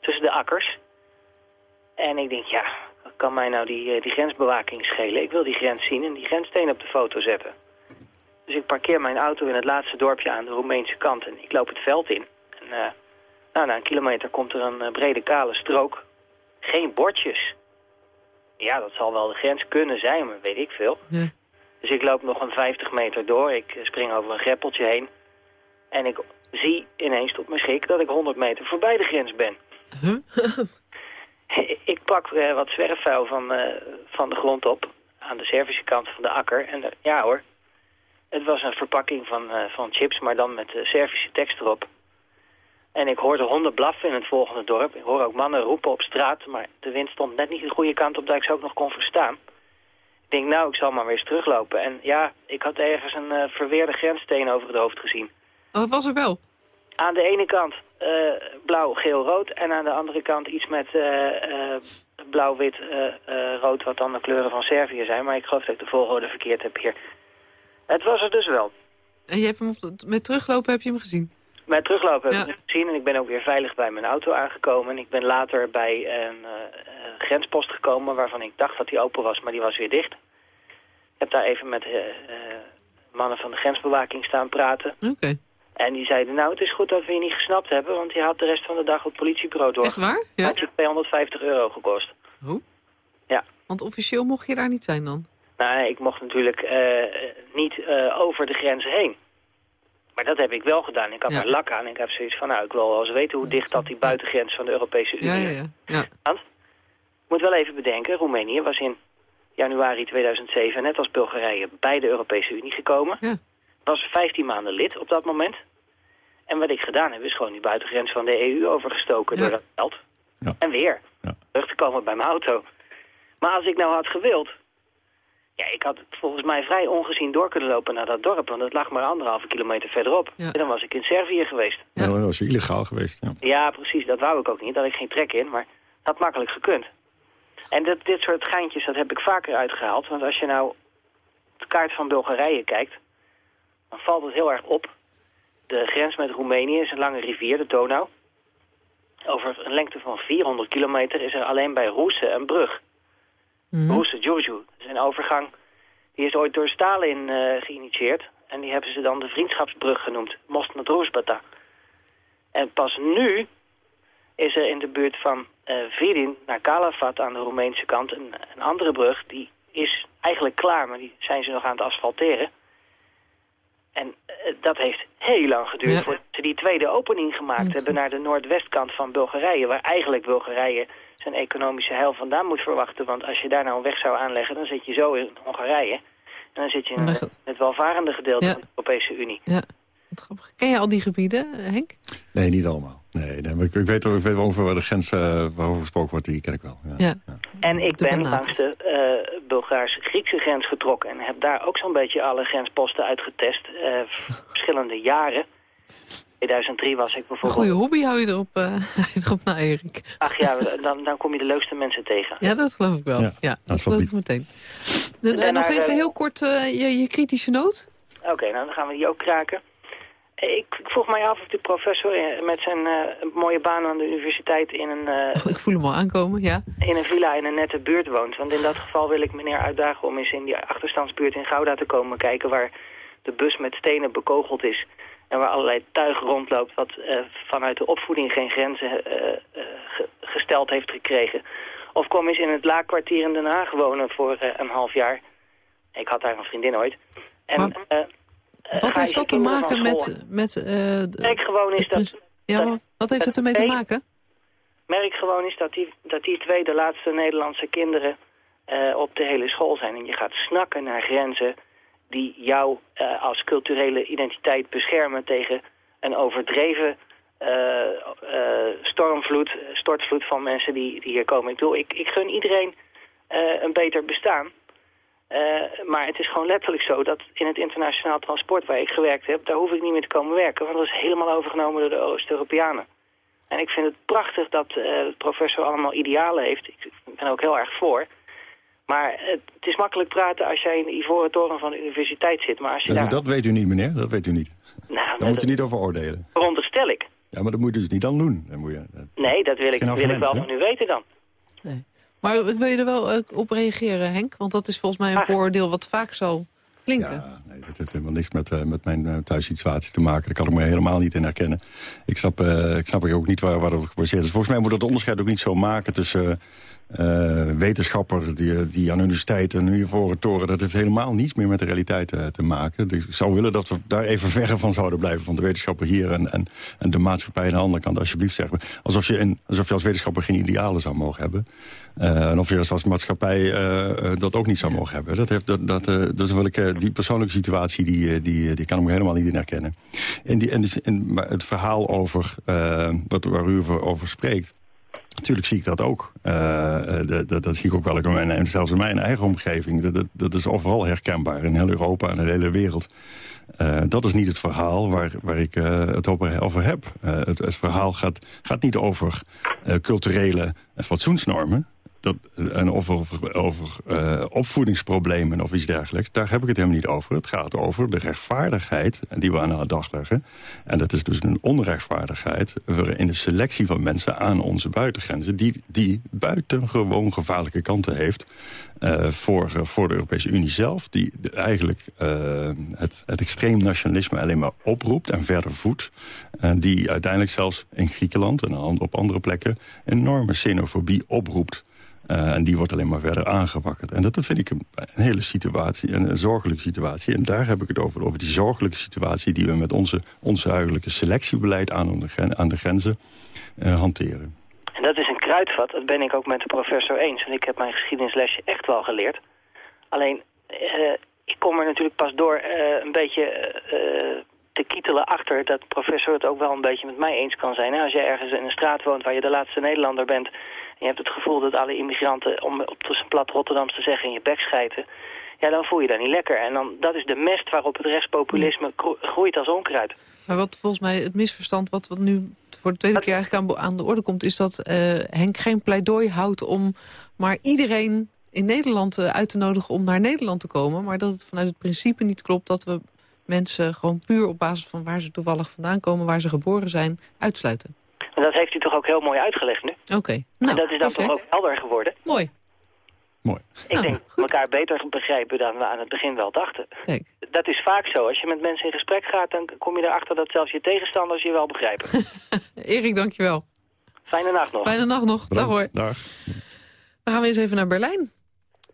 Tussen de akkers. En ik denk, ja, wat kan mij nou die, eh, die grensbewaking schelen? Ik wil die grens zien en die grenssteen op de foto zetten. Dus ik parkeer mijn auto in het laatste dorpje aan de Roemeense kant en ik loop het veld in. En eh, nou, na een kilometer komt er een eh, brede kale strook. Geen bordjes. Ja, dat zal wel de grens kunnen zijn, maar weet ik veel. Ja. Dus ik loop nog een 50 meter door. Ik spring over een greppeltje heen. En ik zie ineens tot mijn schrik dat ik 100 meter voorbij de grens ben. ik pak eh, wat zwerfvuil van, eh, van de grond op. Aan de Servische kant van de akker. En er- ja hoor, het was een verpakking van, eh, van chips, maar dan met Servische tekst erop. En ik hoorde honden blaffen in het volgende dorp. Ik hoor ook mannen roepen op straat, maar de wind stond net niet de goede kant op dat ik ze ook nog kon verstaan. Ik denk, nou, ik zal maar weer eens teruglopen. En ja, ik had ergens een eh, verweerde grenssteen over het hoofd gezien. Oh, het was er wel. Aan de ene kant eh, blauw, geel, rood. En aan de andere kant iets met eh, eh, blauw, wit, eh, eh, rood, wat dan de kleuren van Servië zijn. Maar ik geloof dat ik de volgorde verkeerd heb hier. Het was er dus wel. En je hebt hem op de- met teruglopen heb je hem gezien? Met teruglopen heb Ja. ik het gezien en ik ben ook weer veilig bij mijn auto aangekomen. En ik ben later bij een eh, eh, grenspost gekomen waarvan ik dacht dat die open was, maar die was weer dicht. Ik heb daar even met eh, eh, mannen van de grensbewaking staan praten. Oké. En die zeiden, nou het is goed dat we je niet gesnapt hebben, want je had de rest van de dag op het politiebureau door. Echt waar? Ja. Had je 250 euro gekost. Oh. Ja. Want officieel mocht je daar niet zijn dan? Nou, ik mocht natuurlijk eh, niet eh, over de grenzen heen. Maar dat heb ik wel gedaan. Ik had Ja. mijn lak aan en ik heb zoiets van, nou, ik wil wel eens weten hoe dicht dat die buitengrens van de Europese Unie Ja, is. ja, ja. ja. Want, ik moet wel even bedenken, Roemenië was in januari 2007, net als Bulgarije, bij de Europese Unie gekomen. Ja. Was 15 maanden lid op dat moment. En wat ik gedaan heb, is gewoon die buitengrens van de EU overgestoken Ja. door dat veld. Ja. En weer. Ja. Terug te komen bij mijn auto. Maar als ik nou had gewild... Ja, ik had volgens mij vrij ongezien door kunnen lopen naar dat dorp. Want het lag maar anderhalve kilometer verderop. Ja. En dan was ik in Servië geweest. Ja. Ja. dan was je illegaal geweest. Ja. Ja, precies. Dat wou ik ook niet. Daar had ik geen trek in. Maar dat had makkelijk gekund. En dat, dit soort geintjes, dat heb ik vaker uitgehaald. Want als je nou de kaart van Bulgarije kijkt, dan valt het heel erg op. De grens met Roemenië is een lange rivier, de Donau. Over een lengte van 400 kilometer is er alleen bij Roese een brug. Mm Roese Giurgiu. Is een overgang. Die is ooit door Stalin uh, geïnitieerd. En die hebben ze dan de vriendschapsbrug genoemd. Most Druzbata. En pas nu is er in de buurt van uh, Vidin naar Kalafat aan de Roemeense kant een, een, andere brug. Die is eigenlijk klaar, maar die zijn ze nog aan het asfalteren. En uh, dat heeft heel lang geduurd ja. voordat ze die tweede opening gemaakt hebben naar de noordwestkant van Bulgarije. Waar eigenlijk Bulgarije zijn economische heil vandaan moet verwachten. Want als je daar nou een weg zou aanleggen, dan zit je zo in Hongarije. En dan zit je in het welvarende gedeelte van de Europese Unie. Ken je al die gebieden, Henk? Nee, niet allemaal. Nee, nee maar ik, ik weet, ik weet over waar de grens uh, waarover gesproken wordt, die ken ik wel. Ja. ja. ja. En ik ben langs de uh, Bulgaars-Griekse grens getrokken... en heb daar ook zo'n beetje alle grensposten uitgetest. Uh, verschillende jaren. 2003 was ik bijvoorbeeld... Goede hobby hou je erop, uh, erop na, Erik. Ach ja, dan, dan kom je de leukste mensen tegen. Ja, dat geloof ik wel. Ja, ja dat geloof ik meteen. En, nog even heel kort je, je kritische noot. Oké, okay, nou dan gaan we die ook kraken. Ik, vroeg mij af of de professor met zijn uh, mooie baan aan de universiteit in een... Uh, ik voel hem al aankomen, ja. In een villa in een nette buurt woont. Want in dat geval wil ik meneer uitdagen om eens in die achterstandsbuurt in Gouda te komen kijken... waar de bus met stenen bekogeld is. En waar allerlei tuig rondloopt wat uh, vanuit de opvoeding geen grenzen ge gesteld heeft gekregen. Of kom eens in het laakkwartier in Den Haag wonen voor een half jaar. Ik had daar een vriendin ooit. En... Maar... Wat heeft dat te maken met... met uh, Merk gewoon is dat... Ja, maar wat heeft het ermee te maken? Merk gewoon is dat die, dat die twee de laatste Nederlandse kinderen uh, op de hele school zijn. En je gaat snakken naar grenzen die jou uh, als culturele identiteit beschermen tegen een overdreven stormvloed, stortvloed van mensen die, die hier komen. Ik bedoel, ik, ik gun iedereen een beter bestaan. Uh, maar het is gewoon letterlijk zo dat in het internationaal transport waar ik gewerkt heb... daar hoef ik niet meer te komen werken, want dat is helemaal overgenomen door de Oost-Europeanen. En ik vind het prachtig dat uh, de professor allemaal idealen heeft. Ik ben ook heel erg voor. Maar het, het is makkelijk praten als jij in de ivoren toren van de universiteit zit. Maar als je dat, daar... dat weet u niet, meneer. Dat weet u niet. Nou, daar moet u niet over oordelen. Veronderstel ik. Ja, maar dat moet je dus niet dan doen. Dan moet je, dat... Nee, dat wil ik, wil ik wel van u weten dan. Nee. Maar wil je er wel eh, op reageren, Henk? Want dat is volgens mij een voordeel wat vaak zal klinken. Ja, nee, dat heeft helemaal niks met, uh, met mijn uh, thuissituatie te maken. Daar kan ik me helemaal niet in herkennen. Ik snap, uh, ik snap ook niet waar, waar dat gebaseerd is. Volgens mij moet dat onderscheid ook niet zo maken tussen... Uh, wetenschapper die, die aan universiteiten nu voor het toren... dat heeft helemaal niets meer met de realiteit uh, te maken. Dus ik zou willen dat we daar even verre van zouden blijven... van de wetenschapper hier en, en, en de maatschappij aan de andere kant. Alsjeblieft zeggen. Alsof je, alsof je als wetenschapper geen idealen zou mogen hebben. Uh, en of je als maatschappij dat ook niet zou mogen hebben. Dat heeft, dat, dat, dus wil ik, die persoonlijke situatie die, die, die kan ik helemaal niet in herkennen. En, die, en, en het verhaal over, wat, waar u over spreekt... Natuurlijk zie ik dat ook. Uh, dat, dat, dat, zie ik ook wel. In mijn, zelfs in mijn eigen omgeving. Dat, dat, is overal herkenbaar. In heel Europa en de hele wereld. Uh, dat is niet het verhaal waar, waar ik het over heb. Het, het, verhaal gaat, gaat niet over culturele fatsoensnormen dat, en over, over, uh, opvoedingsproblemen of iets dergelijks... daar heb ik het helemaal niet over. Het gaat over de rechtvaardigheid die we aan de dag leggen. En dat is dus een onrechtvaardigheid in de selectie van mensen aan onze buitengrenzen... die, die buitengewoon gevaarlijke kanten heeft uh, voor, voor de Europese Unie zelf... die eigenlijk uh, het, het extreem nationalisme alleen maar oproept en verder voedt... die uiteindelijk zelfs in Griekenland en op andere plekken... enorme xenofobie oproept... Uh, en die wordt alleen maar verder aangewakkerd. En dat vind ik een, hele situatie, een, zorgelijke situatie. En daar heb ik het over, over die zorgelijke situatie... die we met onze onzuidelijke selectiebeleid aan de, aan de grenzen uh, hanteren. En dat is een kruidvat, dat ben ik ook met de professor eens. En ik heb mijn geschiedenislesje echt wel geleerd. Alleen, uh, ik kom er natuurlijk pas door een beetje te kietelen achter... dat professor het ook wel een beetje met mij eens kan zijn. Als je ergens in een straat woont waar je de laatste Nederlander bent je hebt het gevoel dat alle immigranten, om op tussen plat Rotterdams te zeggen, in je bek schijten. Ja, dan voel je dat niet lekker. En dan, dat is de mest waarop het rechtspopulisme groeit als onkruid. Maar wat volgens mij het misverstand wat, wat nu voor de tweede keer eigenlijk aan, aan de orde komt... is dat uh, Henk geen pleidooi houdt om maar iedereen in Nederland eh, uit te nodigen om naar Nederland te komen. Maar dat het vanuit het principe niet klopt dat we mensen gewoon puur op basis van waar ze toevallig vandaan komen, waar ze geboren zijn, uitsluiten. En dat heeft u toch ook heel mooi uitgelegd nu? Oké. Nou, en dat is dan perfect. toch ook helder geworden? Mooi. Mooi. Ik Nou, denk goed. elkaar beter begrijpen dan we aan het begin wel dachten. Kijk. Dat is vaak zo. Als je met mensen in gesprek gaat, dan kom je erachter dat zelfs je tegenstanders je wel begrijpen. Erik, dankjewel. Fijne nacht nog. Fijne nacht nog. Dag hoor. Dag. Dan gaan we eens even naar Berlijn.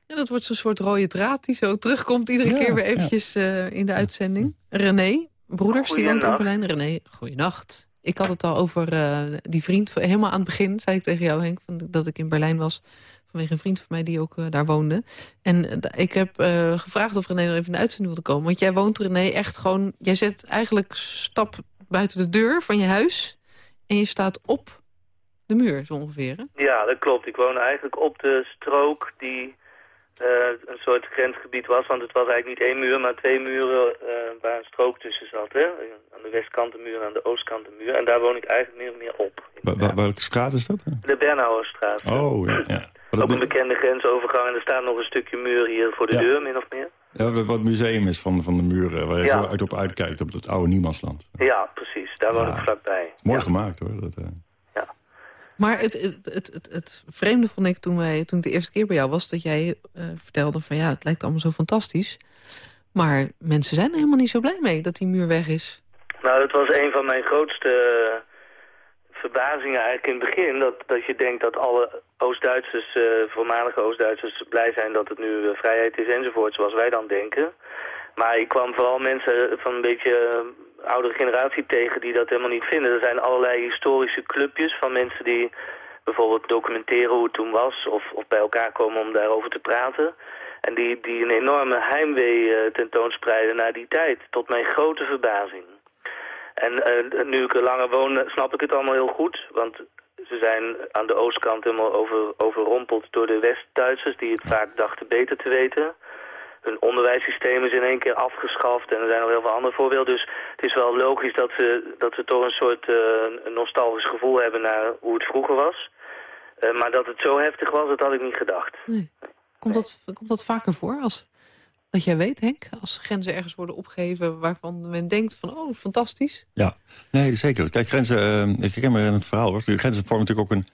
Ja, dat wordt zo'n soort rode draad die zo terugkomt iedere Ja, keer weer eventjes eh, in de uitzending. René, broeders, die woont in. Berlijn. René, goeienacht. Ik had het al over eh, die vriend, helemaal aan het begin zei ik tegen jou Henk, van, dat ik in Berlijn was. Vanwege een vriend van mij die ook eh, daar woonde. En eh, ik heb gevraagd of René nog even in de uitzending wilde komen. Want jij woont René echt gewoon, jij zet eigenlijk stap buiten de deur van je huis. En je staat op de muur zo ongeveer. Ja, dat klopt. Ik woon eigenlijk op de strook die een soort grensgebied was. Want het was eigenlijk niet één muur, maar twee muren eh, waar een strook tussen zat. Hè? Aan de westkant een muur en aan de oostkant een muur. En daar woon ik eigenlijk meer en meer op. Wa- welke straat is dat? De Bernhauerstraat. Oh, ja. ja. Ook een bekende grensovergang. En er staat nog een stukje muur hier voor de Ja. deur, min of meer. ja, wat museum is van, van de muren, waar je Ja. zo uit op uitkijkt, op het oude Niemandsland. Ja, precies. Daar woon ik vlakbij. Mooi gemaakt hoor. Dat, eh. Maar het, het, het, het, vreemde vond ik toen, wij, toen ik de eerste keer bij jou was... dat jij eh, vertelde van ja, het lijkt allemaal zo fantastisch. Maar mensen zijn er helemaal niet zo blij mee dat die muur weg is. Nou, dat was een van mijn grootste verbazingen eigenlijk in het begin. Dat, dat je denkt dat alle Oost-Duitsers, eh, voormalige Oost-Duitsers, blij zijn dat het nu eh, vrijheid is enzovoort, zoals wij dan denken. Maar ik kwam vooral mensen van een beetje oudere generatie tegen die dat helemaal niet vinden. Er zijn allerlei historische clubjes van mensen die bijvoorbeeld documenteren hoe het toen was of, of bij elkaar komen om daarover te praten. En die, die een enorme heimwee eh, tentoonspreiden naar die tijd, tot mijn grote verbazing. En eh, nu ik er langer woon, snap ik het allemaal heel goed. Want ze zijn aan de oostkant helemaal over, overrompeld door de West-Duitsers... die het vaak dachten beter te weten. Hun onderwijssysteem is in één keer afgeschaft en er zijn nog heel veel andere voorbeelden. Dus het is wel logisch dat ze, dat ze toch een soort eh, nostalgisch gevoel hebben naar hoe het vroeger was. Eh, maar dat het zo heftig was, dat had ik niet gedacht. Komt dat, komt dat vaker voor als dat jij weet, Henk? Als grenzen ergens worden opgegeven waarvan men denkt van... oh, fantastisch. Ja, nee, zeker. Kijk, grenzen, eh, ik herken me in het verhaal. Hoor. Grenzen vormen natuurlijk ook een,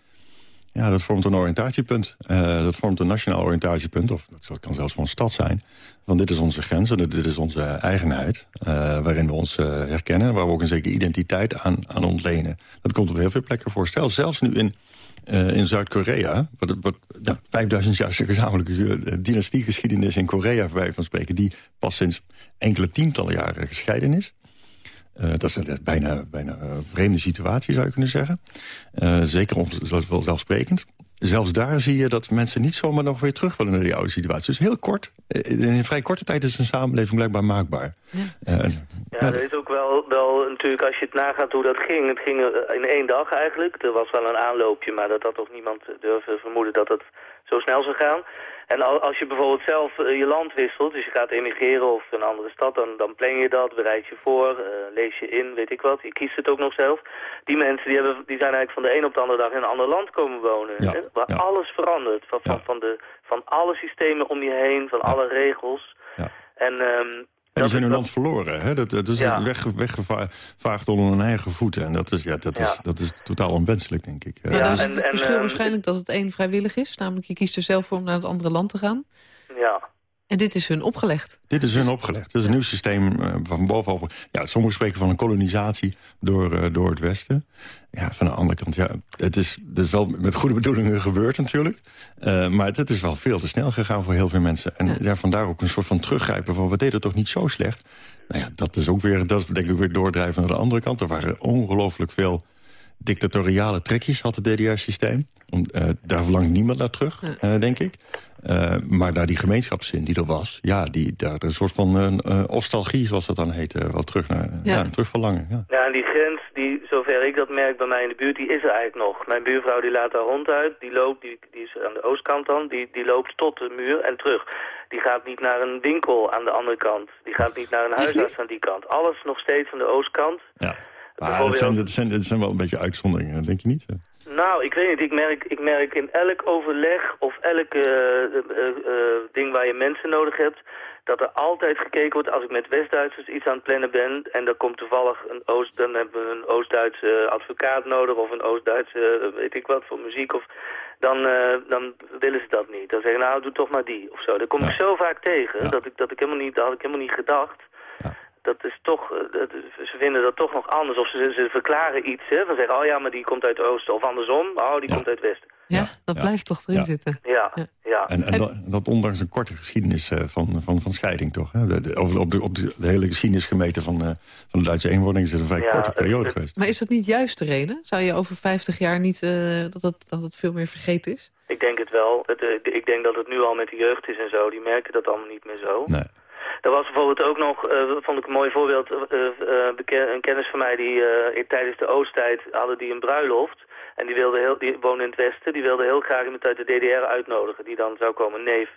ja, dat vormt een oriëntatiepunt. Eh, dat vormt een nationaal oriëntatiepunt, of dat kan zelfs van een stad zijn. Van dit is onze grens en dit is onze eigenheid, eh, waarin we ons eh, herkennen, waar we ook een zekere identiteit aan, aan ontlenen. Dat komt op heel veel plekken voor. Stel, zelfs nu in, in Zuid-Korea, wat, wat ja, 5000 jaar gezamenlijke dynastiegeschiedenis in Korea, waar wij van spreken, die pas sinds enkele tientallen jaren gescheiden is. Uh, dat is een bijna, bijna een vreemde situatie, zou je kunnen zeggen. Uh, zeker wel zelfsprekend. Zelfs daar zie je dat mensen niet zomaar nog weer terug willen naar die oude situatie. Dus heel kort, in een vrij korte tijd is een samenleving blijkbaar maakbaar. Ja, uh, ja er is ook wel, wel natuurlijk, als je het nagaat hoe dat ging. Het ging in één dag eigenlijk. Er was wel een aanloopje, maar dat had toch niemand durven vermoeden dat het zo snel zou gaan. En als je bijvoorbeeld zelf je land wisselt, dus je gaat emigreren of een andere stad, dan, dan plan je dat, bereid je voor, uh, lees je in, weet ik wat. Je kiest het ook nog zelf. Die mensen die, hebben, die zijn eigenlijk van de een op de andere dag in een ander land komen wonen. Ja, hè? Waar ja. alles verandert. Van, van, Ja. van, de, van alle systemen om je heen, van alle regels. Ja. En, um, En die zijn hun land verloren. Hè? Dat, dat is Ja. weg, weggevaagd onder hun eigen voeten. En dat is, ja, dat is, dat is totaal onwenselijk, denk ik. Ja, daar is en- het en, verschil ehm, waarschijnlijk dat het een vrijwillig is. Namelijk je kiest er zelf voor om naar het andere land te gaan. ja. En dit is hun opgelegd. Dit is hun opgelegd. Het is een nieuw systeem eh, van bovenop. Ja, sommigen spreken van een kolonisatie door, eh, door het Westen. Ja, van de andere kant, ja, het is, het is wel met goede bedoelingen gebeurd natuurlijk. Eh, maar het, is wel veel te snel gegaan voor heel veel mensen. En Ja. ja. vandaar ook een soort van teruggrijpen van... we deden toch niet zo slecht? Nou ja, dat is ook weer, dat is denk ik weer doordrijven naar de andere kant. Er waren ongelooflijk veel dictatoriale trekjes, had het DDR-systeem. Uh, daar verlangt niemand naar terug, uh, denk ik. Uh, maar naar die gemeenschapszin die er was... ja, die, daar een soort van uh, nostalgie, zoals dat dan heet... wel terug naar, ja. Ja. Ja, terug verlangen. Ja. Ja, en die grens, die, zover ik dat merk bij mij in de buurt, die is er eigenlijk nog. Mijn buurvrouw die laat haar hond uit, die loopt, die, die is aan de oostkant dan, die, die loopt tot de muur en terug. Die gaat niet naar een winkel aan de andere kant. Die gaat niet naar een huisarts aan die kant. Alles nog steeds aan de oostkant. Ja. Maar dat zijn, dat, zijn, dat zijn wel een beetje uitzonderingen, denk je niet? Nou, ik weet niet. Ik merk, ik merk in elk overleg of elk uh, ding waar je mensen nodig hebt dat er altijd gekeken wordt als ik met West-Duitsers iets aan het plannen ben... en er komt toevallig een Oost... dan hebben we een Oost-Duitse advocaat nodig... of een Oost-Duitse, eh, weet ik wat, voor muziek of... Dan, dan willen ze dat niet. Dan zeggen nou, doe toch maar die, of zo. Dat kom ik zo vaak tegen, dat, ik, dat, ik helemaal niet, dat had ik helemaal niet gedacht dat is toch, eh, dat, ze vinden dat toch nog anders. Of ze, ze verklaren iets, hè. Dan zeggen, oh ja, maar die komt uit het oosten. Of andersom, oh, die komt uit het westen. Ja, dat blijft toch erin zitten. Ja, ja. En, en dat, dat, ondanks een korte geschiedenis uh, van, van, van scheiding, toch? Hè? De, de, over, op, de, op de, hele geschiedenis gemeten van, uh, van de Duitse eenwording... is het een vrij korte periode geweest. Maar is dat niet juist de reden? Zou je over 50 jaar niet uh, dat, het, dat het veel meer vergeten is? Ik denk het wel. Het, ik denk dat het nu al met de jeugd is en zo. Die merken dat allemaal niet meer zo. Nee. Er was bijvoorbeeld ook nog, uh, vond ik een mooi voorbeeld, uh, uh, een kennis van mij die tijdens de Oosttijd hadden die een bruiloft. En die, wilde heel, die woonde in het Westen, die wilde heel graag iemand uit de DDR uitnodigen, die dan zou komen, neef.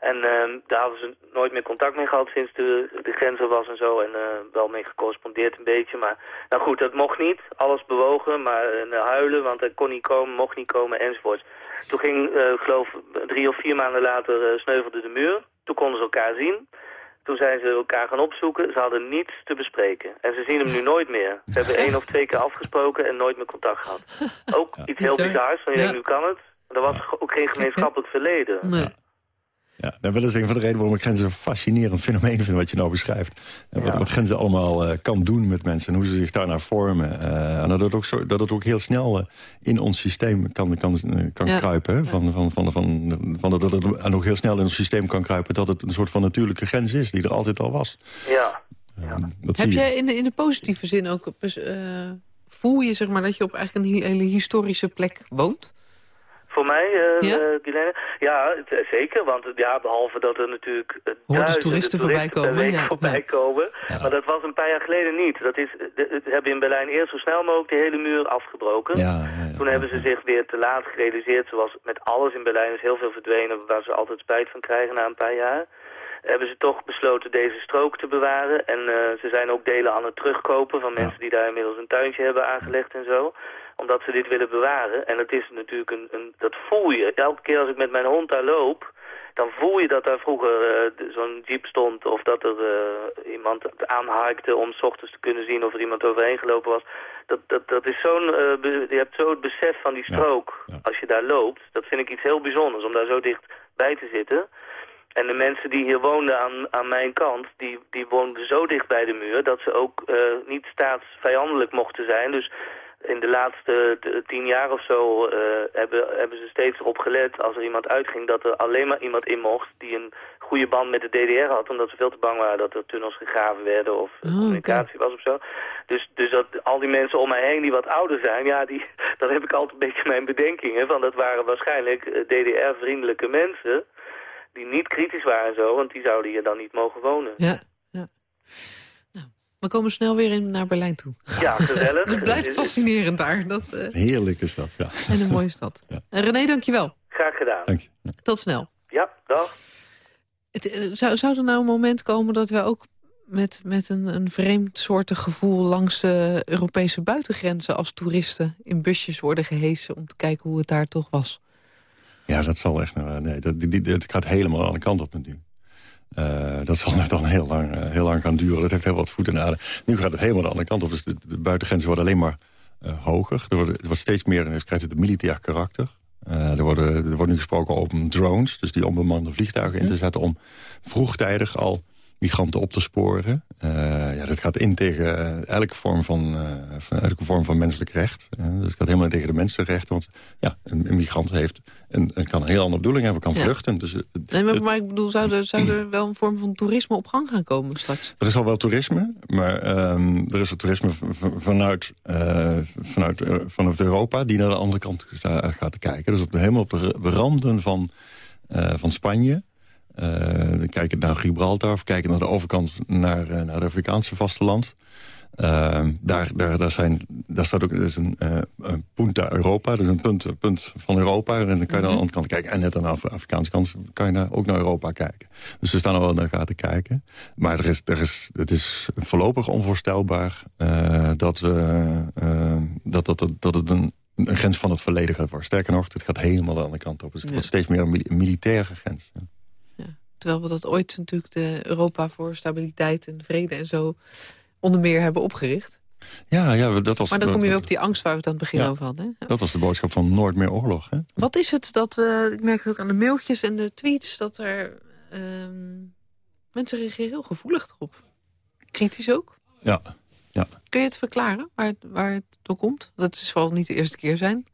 En ehm, daar hadden ze nooit meer contact mee gehad sinds de, de grens er was en zo. En wel mee gecorrespondeerd een beetje. Maar nou goed, dat mocht niet. Alles bewogen, maar huilen, want hij kon niet komen, mocht niet komen enzovoorts. Toen ging, geloof, drie of vier maanden later sneuvelde de muur. Toen konden ze elkaar zien. Toen zijn ze elkaar gaan opzoeken. Ze hadden niets te bespreken. En ze zien hem nu nooit meer. Ze hebben één of twee keer afgesproken en nooit meer contact gehad. Ook iets heel bizars. Van, ja. nu kan het. Er was ook geen gemeenschappelijk verleden. Nee. Ja, dat wil eens een van de redenen waarom ik grenzen een fascinerend fenomeen vind wat je nou beschrijft. En wat, wat grenzen allemaal uh, kan doen met mensen en hoe ze zich daarnaar vormen. Uh, en dat het, ook zo, dat het ook heel snel uh, in ons systeem kan, kan, kan ja. kruipen. Van, van, van, van, van, dat het en ook heel snel in ons systeem kan kruipen dat het een soort van natuurlijke grens is die er altijd al was. Ja. ja. Heb je in de, in de positieve zin ook... voel je zeg maar, dat je op eigenlijk een hele historische plek woont? Voor mij, uh, ja? Uh, ja, zeker. Want ja, behalve dat er natuurlijk uh, duizenden toeristen voorbij komen. Ja. voorbij komen. Ja. Maar dat was een paar jaar geleden niet. Dat is, hebben in Berlijn eerst zo snel mogelijk de hele muur afgebroken. Toen hebben ze zich weer te laat gerealiseerd. Zoals met alles in Berlijn is heel veel verdwenen... waar ze altijd spijt van krijgen na een paar jaar hebben ze toch besloten deze strook te bewaren. En uh, ze zijn ook delen aan het terugkopen van mensen die daar inmiddels een tuintje hebben aangelegd en zo omdat ze dit willen bewaren. En het is natuurlijk een, een dat voel je. Elke keer als ik met mijn hond daar loop, dan voel je dat daar vroeger uh, zo'n jeep stond... of dat er uh, iemand aanhaakte om s ochtends te kunnen zien of er iemand overheen gelopen was. Dat, dat, dat is zo'n, uh, je hebt zo het besef van die strook als je daar loopt. Dat vind ik iets heel bijzonders om daar zo dicht bij te zitten. En de mensen die hier woonden aan, aan mijn kant, die, die woonden zo dicht bij de muur... dat ze ook niet staatsvijandelijk mochten zijn. Dus in de laatste tien jaar of zo uh, hebben, hebben ze steeds erop gelet als er iemand uitging dat er alleen maar iemand in mocht die een goede band met de DDR had. Omdat ze veel te bang waren dat er tunnels gegraven werden of oh, communicatie was of zo. Dus, dus dat al die mensen om mij heen die wat ouder zijn, ja, die, dat heb ik altijd een beetje mijn bedenkingen. Van dat waren waarschijnlijk eh, DDR-vriendelijke mensen die niet kritisch waren en zo, want die zouden hier dan niet mogen wonen. Ja, ja. We komen snel weer in, naar Berlijn toe. Ja, gezellig. het blijft fascinerend daar. Dat, uh... Heerlijke stad, ja. En een mooie stad. Ja. En René, dankjewel. Graag gedaan. Dank je. Tot snel. Ja, dag. Het, eh, zou, zou er nou een moment komen dat we ook met, met een, een vreemd soortig gevoel... langs de Europese buitengrenzen als toeristen in busjes worden gehesen... om te kijken hoe het daar toch was? Ja, dat zal echt... Nou, nee, dat, die, dat gaat helemaal aan de kant op natuurlijk. Uh, dat zal dan heel lang, uh, heel lang gaan duren. Dat heeft heel wat voeten en aarde. Nu gaat het helemaal de andere kant op. Dus de, de buitengrenzen worden alleen maar uh, hoger. Er wordt, het wordt steeds meer, en krijgt het een militair karakter. er, worden, er wordt nu gesproken over drones, dus die onbemande vliegtuigen in te zetten... om vroegtijdig al migranten op te sporen. Uh, ja, dat gaat in tegen elke vorm van, uh, van, elke vorm van menselijk recht. Dus het gaat helemaal in tegen de mensenrechten. Want ja, een, een migrant heeft een, een, kan een heel andere bedoeling hebben, kan vluchten. Dus, nee, maar, maar, ik bedoel, zou er, zou er wel een vorm van toerisme op gang gaan komen straks? Er is al wel toerisme, maar um, er is het toerisme vanuit, vanuit, vanuit Europa... die naar de andere kant gaat kijken. Dus op, helemaal op de randen van, van Spanje... Uh, we kijken naar Gibraltar, we kijken naar de overkant naar, uh, naar het Afrikaanse vasteland. Uh, daar, daar, daar, zijn, daar staat ook dus een, uh, een Punta Europa, dus een punt, punt van Europa. En dan kan je naar de mhm. andere kant kijken. En net aan de Afrikaanse kant kan je naar, ook naar Europa kijken. Dus we staan al wel naar gaten kijken. Maar er is, er is, het is voorlopig onvoorstelbaar dat, we, dat, dat, dat het een een grens van het verleden gaat worden. Sterker nog, het gaat helemaal de andere kant op. Dus het wordt steeds meer een militaire grens. Ja. Terwijl we dat ooit natuurlijk de Europa voor stabiliteit en vrede en zo onder meer hebben opgericht. Ja, ja, dat was... Maar dan kom je weer op die angst waar we het aan het begin over hadden. Hè? Dat was de boodschap van nooit meer oorlog. Hè? Wat is het dat, uh, ik merk het ook aan de mailtjes en de tweets... dat er uh, mensen reageren heel gevoelig erop. Kritisch ook? Ja, ja. Kun je het verklaren waar, waar het door komt? Dat het zal niet de eerste keer zijn.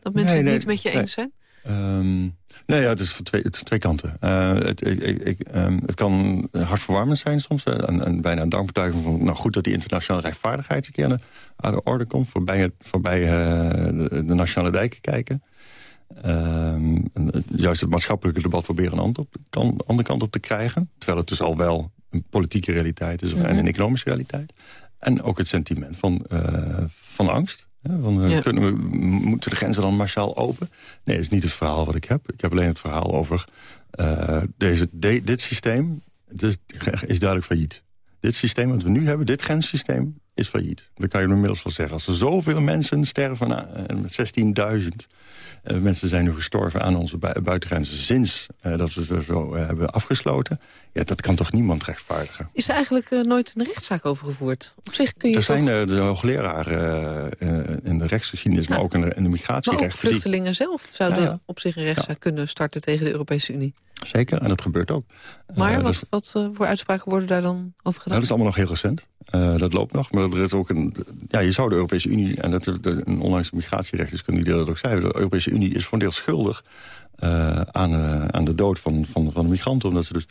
Dat mensen Nee, nee, het niet met je nee. eens zijn? Ehm, nee, ja, het is van twee, het twee kanten. Eh, het, ik, ik, ehm, het kan hartverwarmend zijn soms. eh, En, en bijna een dankbetuiging van... nou goed dat die internationale rechtvaardigheid een keer aan de, orde komt. Voorbij, het, voorbij eh, de, de nationale dijken kijken. Ehm, juist het maatschappelijke debat proberen een andere, kan, andere kant op te krijgen. Terwijl het dus al wel een politieke realiteit is... en een economische realiteit. En ook het sentiment van, van angst. Van, eh, Ja. kunnen we, moeten de grenzen dan massaal open? Nee, dat is niet het verhaal wat ik heb. Ik heb alleen het verhaal over eh, deze, de- dit systeem. Het is, is duidelijk failliet. Dit systeem wat we nu hebben, dit grenssysteem, is failliet. Dat kan je inmiddels wel zeggen. Als er zoveel mensen sterven, uh, met 16.000... eh, mensen zijn nu gestorven aan onze bui- buitengrenzen... sinds eh, dat we ze zo eh, hebben afgesloten. Ja, dat kan toch niemand rechtvaardigen? Is er eigenlijk eh, nooit een rechtszaak over gevoerd? Op zich kun je Er zijn eh, de hoogleraren eh, eh, in de rechtsgeschiedenis... maar ook in de, in de maar ook vluchtelingen zelf zouden Ja, ja. op zich een rechtszaak kunnen starten tegen de Europese Unie. Zeker, en dat gebeurt ook. Maar Eh, wat, dus- wat eh, voor uitspraken worden daar dan over Nou, gedaan? dat is allemaal nog heel recent. Eh, dat loopt nog. Maar er ook een, ja, je zou de Europese Unie... en dat de, een onlangs migratierechtdeskundige die dat ook zei... de Europese Unie is voor een deel schuldig... eh, aan, eh, aan de dood van, van, van de migranten. Omdat ze dus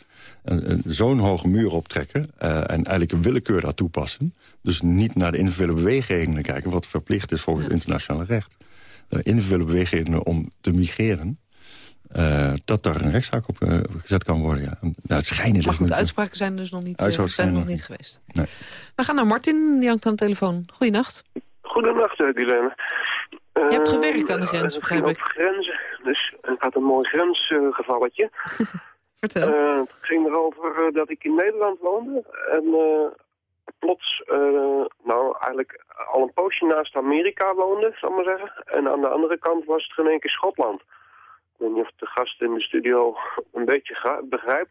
zo'n hoge muur optrekken... eh, en eigenlijk een willekeur daar toepassen. Dus niet naar de individuele beweegredenen kijken... wat verplicht is volgens het internationale recht. Individuele beweegredenen om te migreren... eh, dat daar een rechtszaak op eh, gezet kan worden. Ja. Nou, het schijnen Maar dus goed, niet- uitspraken zijn dus nog niet, eh, zijn nog niet geweest. Nee. We gaan naar Martin, die hangt aan de telefoon. Goedenacht, uh, Guilaine. Je hebt gewerkt aan de grens, begrijp ik. grenzen, dus ik had een mooi grensgevalletje. Vertel. Eh, het ging erover dat ik in Nederland woonde. En eh, plots, eh, nou eigenlijk al een poosje naast Amerika woonde, zal ik maar zeggen. En aan de andere kant was het in één keer Schotland. Ik weet niet of de gast in de studio een beetje begrijpt.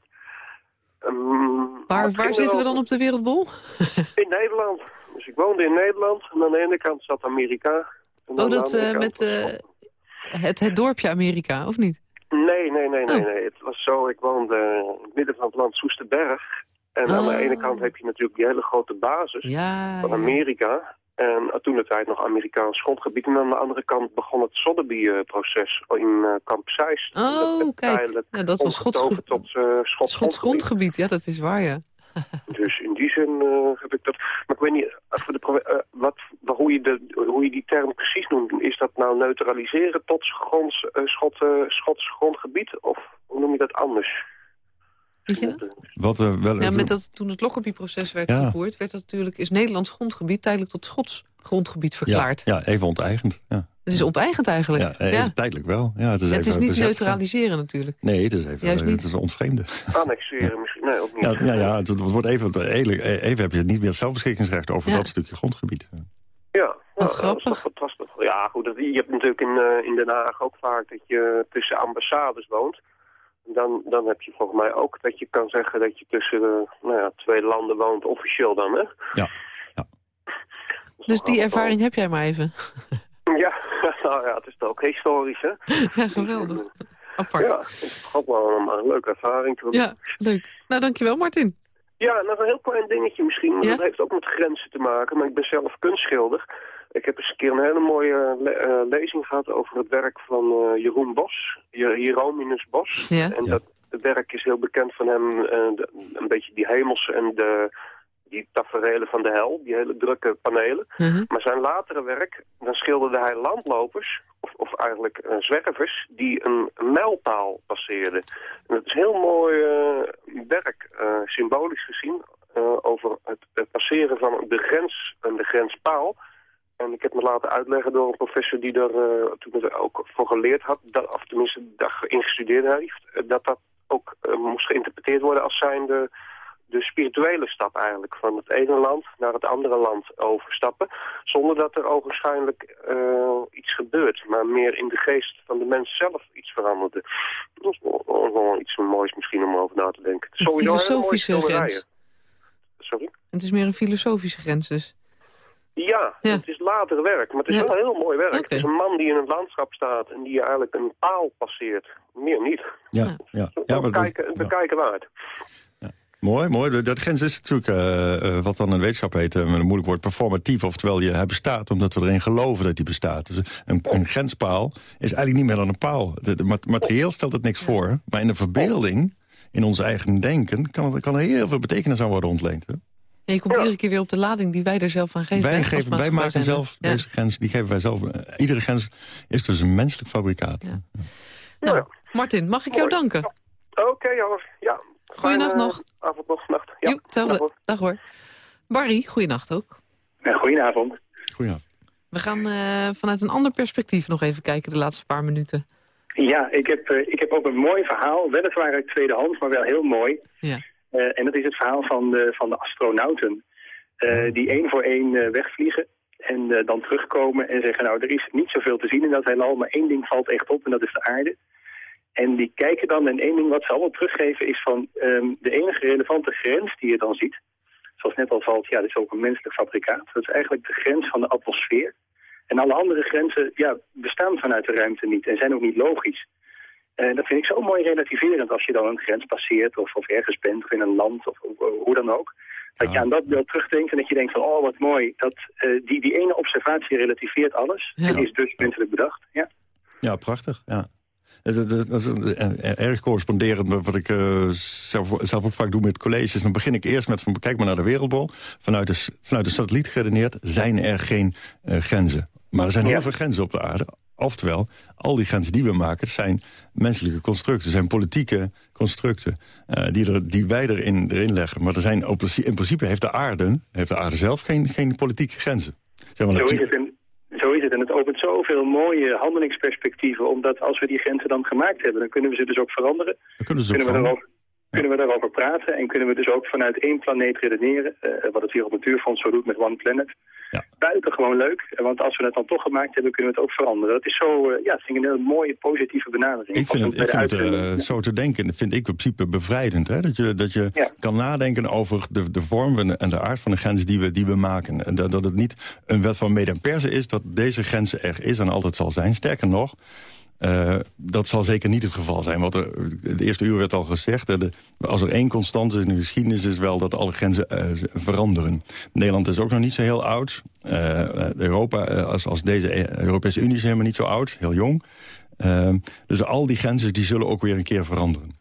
Ehm, waar zitten we dan op de wereldbol? In Nederland. Dus ik woonde in Nederland en aan de ene kant zat Amerika. Oh, dat eh, met eh, het, het dorpje Amerika, of niet? Nee, nee, nee, nee, Oh. nee. Het was zo, ik woonde in het midden van het land Soesterberg. En aan de Oh. ene kant heb je natuurlijk die hele grote basis Ja, van. Amerika. En eh, toen de tijd nog Amerikaans grondgebied. En aan de andere kant begon het Sotheby-proces in eh, Kamp Zeist. Oh, Dat kijk. Ja, dat was Schots, tot eh Schots Schots grondgebied. Ja, dat is waar, ja. Dus in die zin heb ik dat. Maar ik weet niet de, wat, hoe, je de, hoe je die term precies noemt. Is dat nou neutraliseren tot gronds, Schot, Schots grondgebied? Of hoe noem je dat anders? Weet je dat? Wat, eh, wel, Ja, met dat, toen het Lockerbie-proces werd Ja. gevoerd... werd dat natuurlijk, is Nederlands grondgebied tijdelijk tot Schots grondgebied verklaard. Ja, ja, even onteigend. Ja. Het is onteigend eigenlijk. Ja, tijdelijk wel. Ja, het is, het even is niet bezet. neutraliseren natuurlijk. Nee, het is even Juist niet. Het is ontvreemden. Annexeren misschien? Nee, ook niet. Ja, ja, ja het, het wordt even, even, even heb je niet meer het zelfbeschikkingsrecht over Ja. dat stukje grondgebied. Ja, Wat ja, dat is grappig. toch fantastisch. Ja, goed, dat, je hebt natuurlijk in, eh, in Den Haag ook vaak dat je tussen ambassades woont. Dan, dan heb je volgens mij ook dat je kan zeggen dat je tussen eh, nou ja, twee landen woont, officieel dan, hè? Ja, ja. Dus die ervaring heb jij maar even. Ja, nou ja, het is toch ook historisch, hè? Ja, geweldig. Apart. Ja, het is toch ook wel een, een leuke ervaring. te Ja, leuk. Nou, dankjewel Martin. Ja, nog een heel klein dingetje misschien. Ja? Dat heeft ook met grenzen te maken. Maar ik ben zelf kunstschilder. Ik heb eens een keer een hele mooie le- eh, lezing gehad over het werk van eh, Jeroen Bos. Hier- Hieronymus Bos. Ja. En dat werk is heel bekend van hem. eh, de- een beetje die hemels en de, die taferelen van de hel. Die hele drukke panelen. Mhm. Maar zijn latere werk, dan schilderde hij landlopers, of, of eigenlijk eh, zwervers, die een mijlpaal passeerden. En het is heel mooi eh, werk, eh, symbolisch gezien, eh, over het, het passeren van de grens en de grenspaal. En ik heb me laten uitleggen door een professor die er eh, toen ook voor geleerd had, dat, of tenminste daar ingestudeerd heeft, eh, dat dat ook eh, moest geïnterpreteerd worden als zijnde de spirituele stap eigenlijk. Van het ene land naar het andere land overstappen. Zonder dat er ogenschijnlijk uh, iets gebeurt. Maar meer in de geest van de mens zelf iets veranderde. Dat is wel iets moois misschien om over na te denken. Het is een filosofische grens. Sorry? Het is meer een filosofische grens dus. Ja, het is later werk, maar het is wel heel mooi werk. Het is een man die in het landschap staat en die eigenlijk een paal passeert. Meer niet. Ja, ja. ja maar bekijken, dat, bekijken waard. Mooi, mooi. De, grens is natuurlijk uh, wat dan een wetenschap heet, uh, met een moeilijk woord, performatief. Oftewel, je, hij bestaat omdat we erin geloven dat hij bestaat. Dus een, een grenspaal is eigenlijk niet meer dan een paal. Het materieel stelt het niks voor, maar in de verbeelding, in ons eigen denken, kan, kan er heel veel betekenis aan worden ontleend. Hè? En je komt iedere keer weer op de lading die wij er zelf aan geven. Wij, geven, wij maken zelf deze grens, die geven wij zelf. iedere grens is dus een menselijk fabrikaat. Ja. Nou, Martin, mag ik jou danken? Oké, okay, ja. Goeienacht uh, nog. Avond nog, nacht. Ja, hetzelfde. Dag hoor. Barry, goeienacht ook. Ja, goedenavond. Goedenavond. We gaan uh, vanuit een ander perspectief nog even kijken de laatste paar minuten. Ja, ik heb, uh, ik heb ook een mooi verhaal. Weliswaar uit tweedehands, maar wel heel mooi. Ja. En dat is het verhaal van de, van de astronauten. Die één voor één wegvliegen. En dan terugkomen en zeggen, nou, er is niet zoveel te zien in dat heelal, maar één ding valt echt op en dat is de aarde. En die kijken dan, en één ding wat ze allemaal teruggeven is van um, de enige relevante grens die je dan ziet. Zoals net al valt, ja, dat is ook een menselijk fabrikaat. Dat is eigenlijk de grens van de atmosfeer. En alle andere grenzen ja, bestaan vanuit de ruimte niet en zijn ook niet logisch. En dat vind ik zo mooi relativerend als je dan een grens passeert of, of ergens bent of in een land of, hoe dan ook. Dat je aan dat beeld terugdenkt en dat je denkt van, oh wat mooi. Dat, uh, die, die ene observatie relativeert alles ja. en is dus menselijk bedacht. Ja, ja prachtig. Ja. Dat, is erg corresponderend met wat ik uh, zelf, zelf, ook vaak doe met colleges. Dan begin ik eerst met, van, kijk maar naar de wereldbol. Vanuit de, vanuit de satelliet geredeneerd zijn er geen uh, grenzen. Maar er zijn heel veel grenzen op de aarde. Oftewel, al die grenzen die we maken zijn menselijke constructen. zijn politieke constructen uh, die, er, die wij erin, erin leggen. Maar er zijn, in principe heeft de aarde, heeft de aarde zelf geen, geen politieke grenzen. Zeg maar, Zo is het in, zo is het. En het opent zoveel mooie handelingsperspectieven. Omdat als we die grenzen dan gemaakt hebben, dan kunnen we ze dus ook veranderen. Dan kunnen, ze kunnen we erover, kunnen we daarover praten. En kunnen we dus ook vanuit één planeet redeneren. Uh, wat het Wereld Natuurfonds zo doet met One Planet. Ja. Buitengewoon leuk. Want als we het dan toch gemaakt hebben, kunnen we het ook veranderen. Dat is zo, uh, ja, vind ik een hele mooie, positieve benadering. Ik vind het, ik vind het uh, zo te denken, vind ik in principe bevrijdend. Hè? Dat je, dat je ja. kan nadenken over de, de vorm en de aard van de grens die we, die we maken. En dat, dat het niet een wet van mede en persen is dat deze grens er is en altijd zal zijn. Sterker nog, uh, dat zal zeker niet het geval zijn. Want er, de eerste uur werd al gezegd... De, als er één constant is in de geschiedenis... is wel dat alle grenzen uh, veranderen. Nederland is ook nog niet zo heel oud. Uh, Europa, als, als deze Europese Unie is helemaal niet zo oud. Heel jong. dus al die grenzen die zullen ook weer een keer veranderen.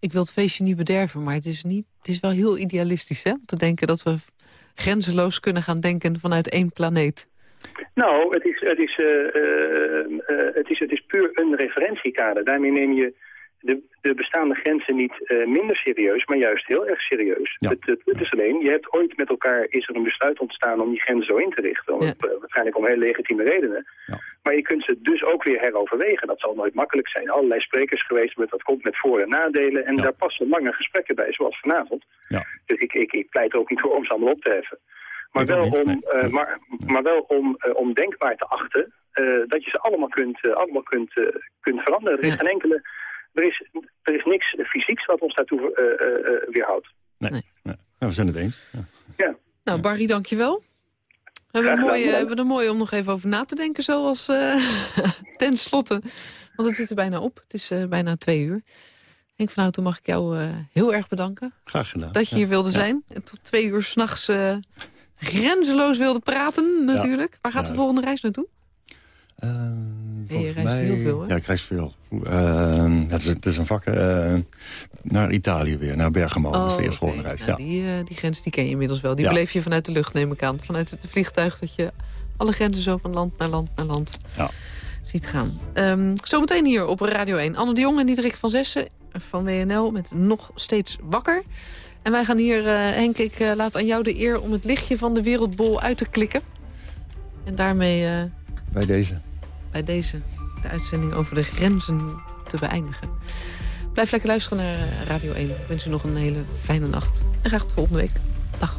Ik wil het feestje niet bederven, maar het is, niet, het is wel heel idealistisch... Hè? om te denken dat we grenzeloos kunnen gaan denken vanuit één planeet. Nou, het is, het, is, uh, uh, uh, het, is, het is puur een referentiekader. Daarmee neem je de, de bestaande grenzen niet minder serieus, maar juist heel erg serieus. Ja. Het, het, het, is alleen, je hebt ooit met elkaar, is er een besluit ontstaan om die grenzen zo in te richten. Ja. waarschijnlijk om heel legitieme redenen. Ja. Maar je kunt ze dus ook weer heroverwegen. Dat zal nooit makkelijk zijn. Allerlei sprekers geweest met dat komt met voor- en nadelen. En daar passen lange gesprekken bij, zoals vanavond. Dus ik, ik, ik pleit ook niet voor om ze allemaal op te heffen. Maar wel, om, uh, maar, maar wel om, uh, om denkbaar te achten dat je ze allemaal kunt, allemaal kunt, kunt veranderen. Er is geen enkele, er is, er is niks fysieks wat ons daartoe weerhoudt. Nee. Nou, we zijn het eens. Ja. ja. Nou, Barry, dankjewel. We hebben, een mooie, hebben er mooi om nog even over na te denken, zoals ten slotte. Want het zit er bijna op. Het is bijna twee uur. Henk van Houten, mag ik jou heel erg bedanken. Graag gedaan. Dat je hier wilde zijn. En tot twee uur s'nachts uh, grenzeloos wilde praten, natuurlijk. Waar gaat de volgende reis naartoe? Uh, hey, je reist mij... heel veel, hè? Ja, ik reis veel. Uh, het, is, het, is, een vak uh, naar Italië weer, naar Bergamo. Oh, dat is de eerste volgende reis. Nou, ja. die, uh, die grens die ken je inmiddels wel. Die ja. beleef je vanuit de lucht, neem ik aan. Vanuit het vliegtuig dat je alle grenzen zo van land naar land naar land ja. ziet gaan. Um, zometeen hier op Radio 1. Anne de Jong en Diederik van Zessen van WNL met Nog Steeds Wakker. En wij gaan hier, uh, Henk, ik laat aan jou de eer om het lichtje van de wereldbol uit te klikken. En daarmee... Bij deze. Bij deze, de uitzending over de grenzen te beëindigen. Blijf lekker luisteren naar Radio 1. Ik wens u nog een hele fijne nacht. En graag tot volgende week. Dag.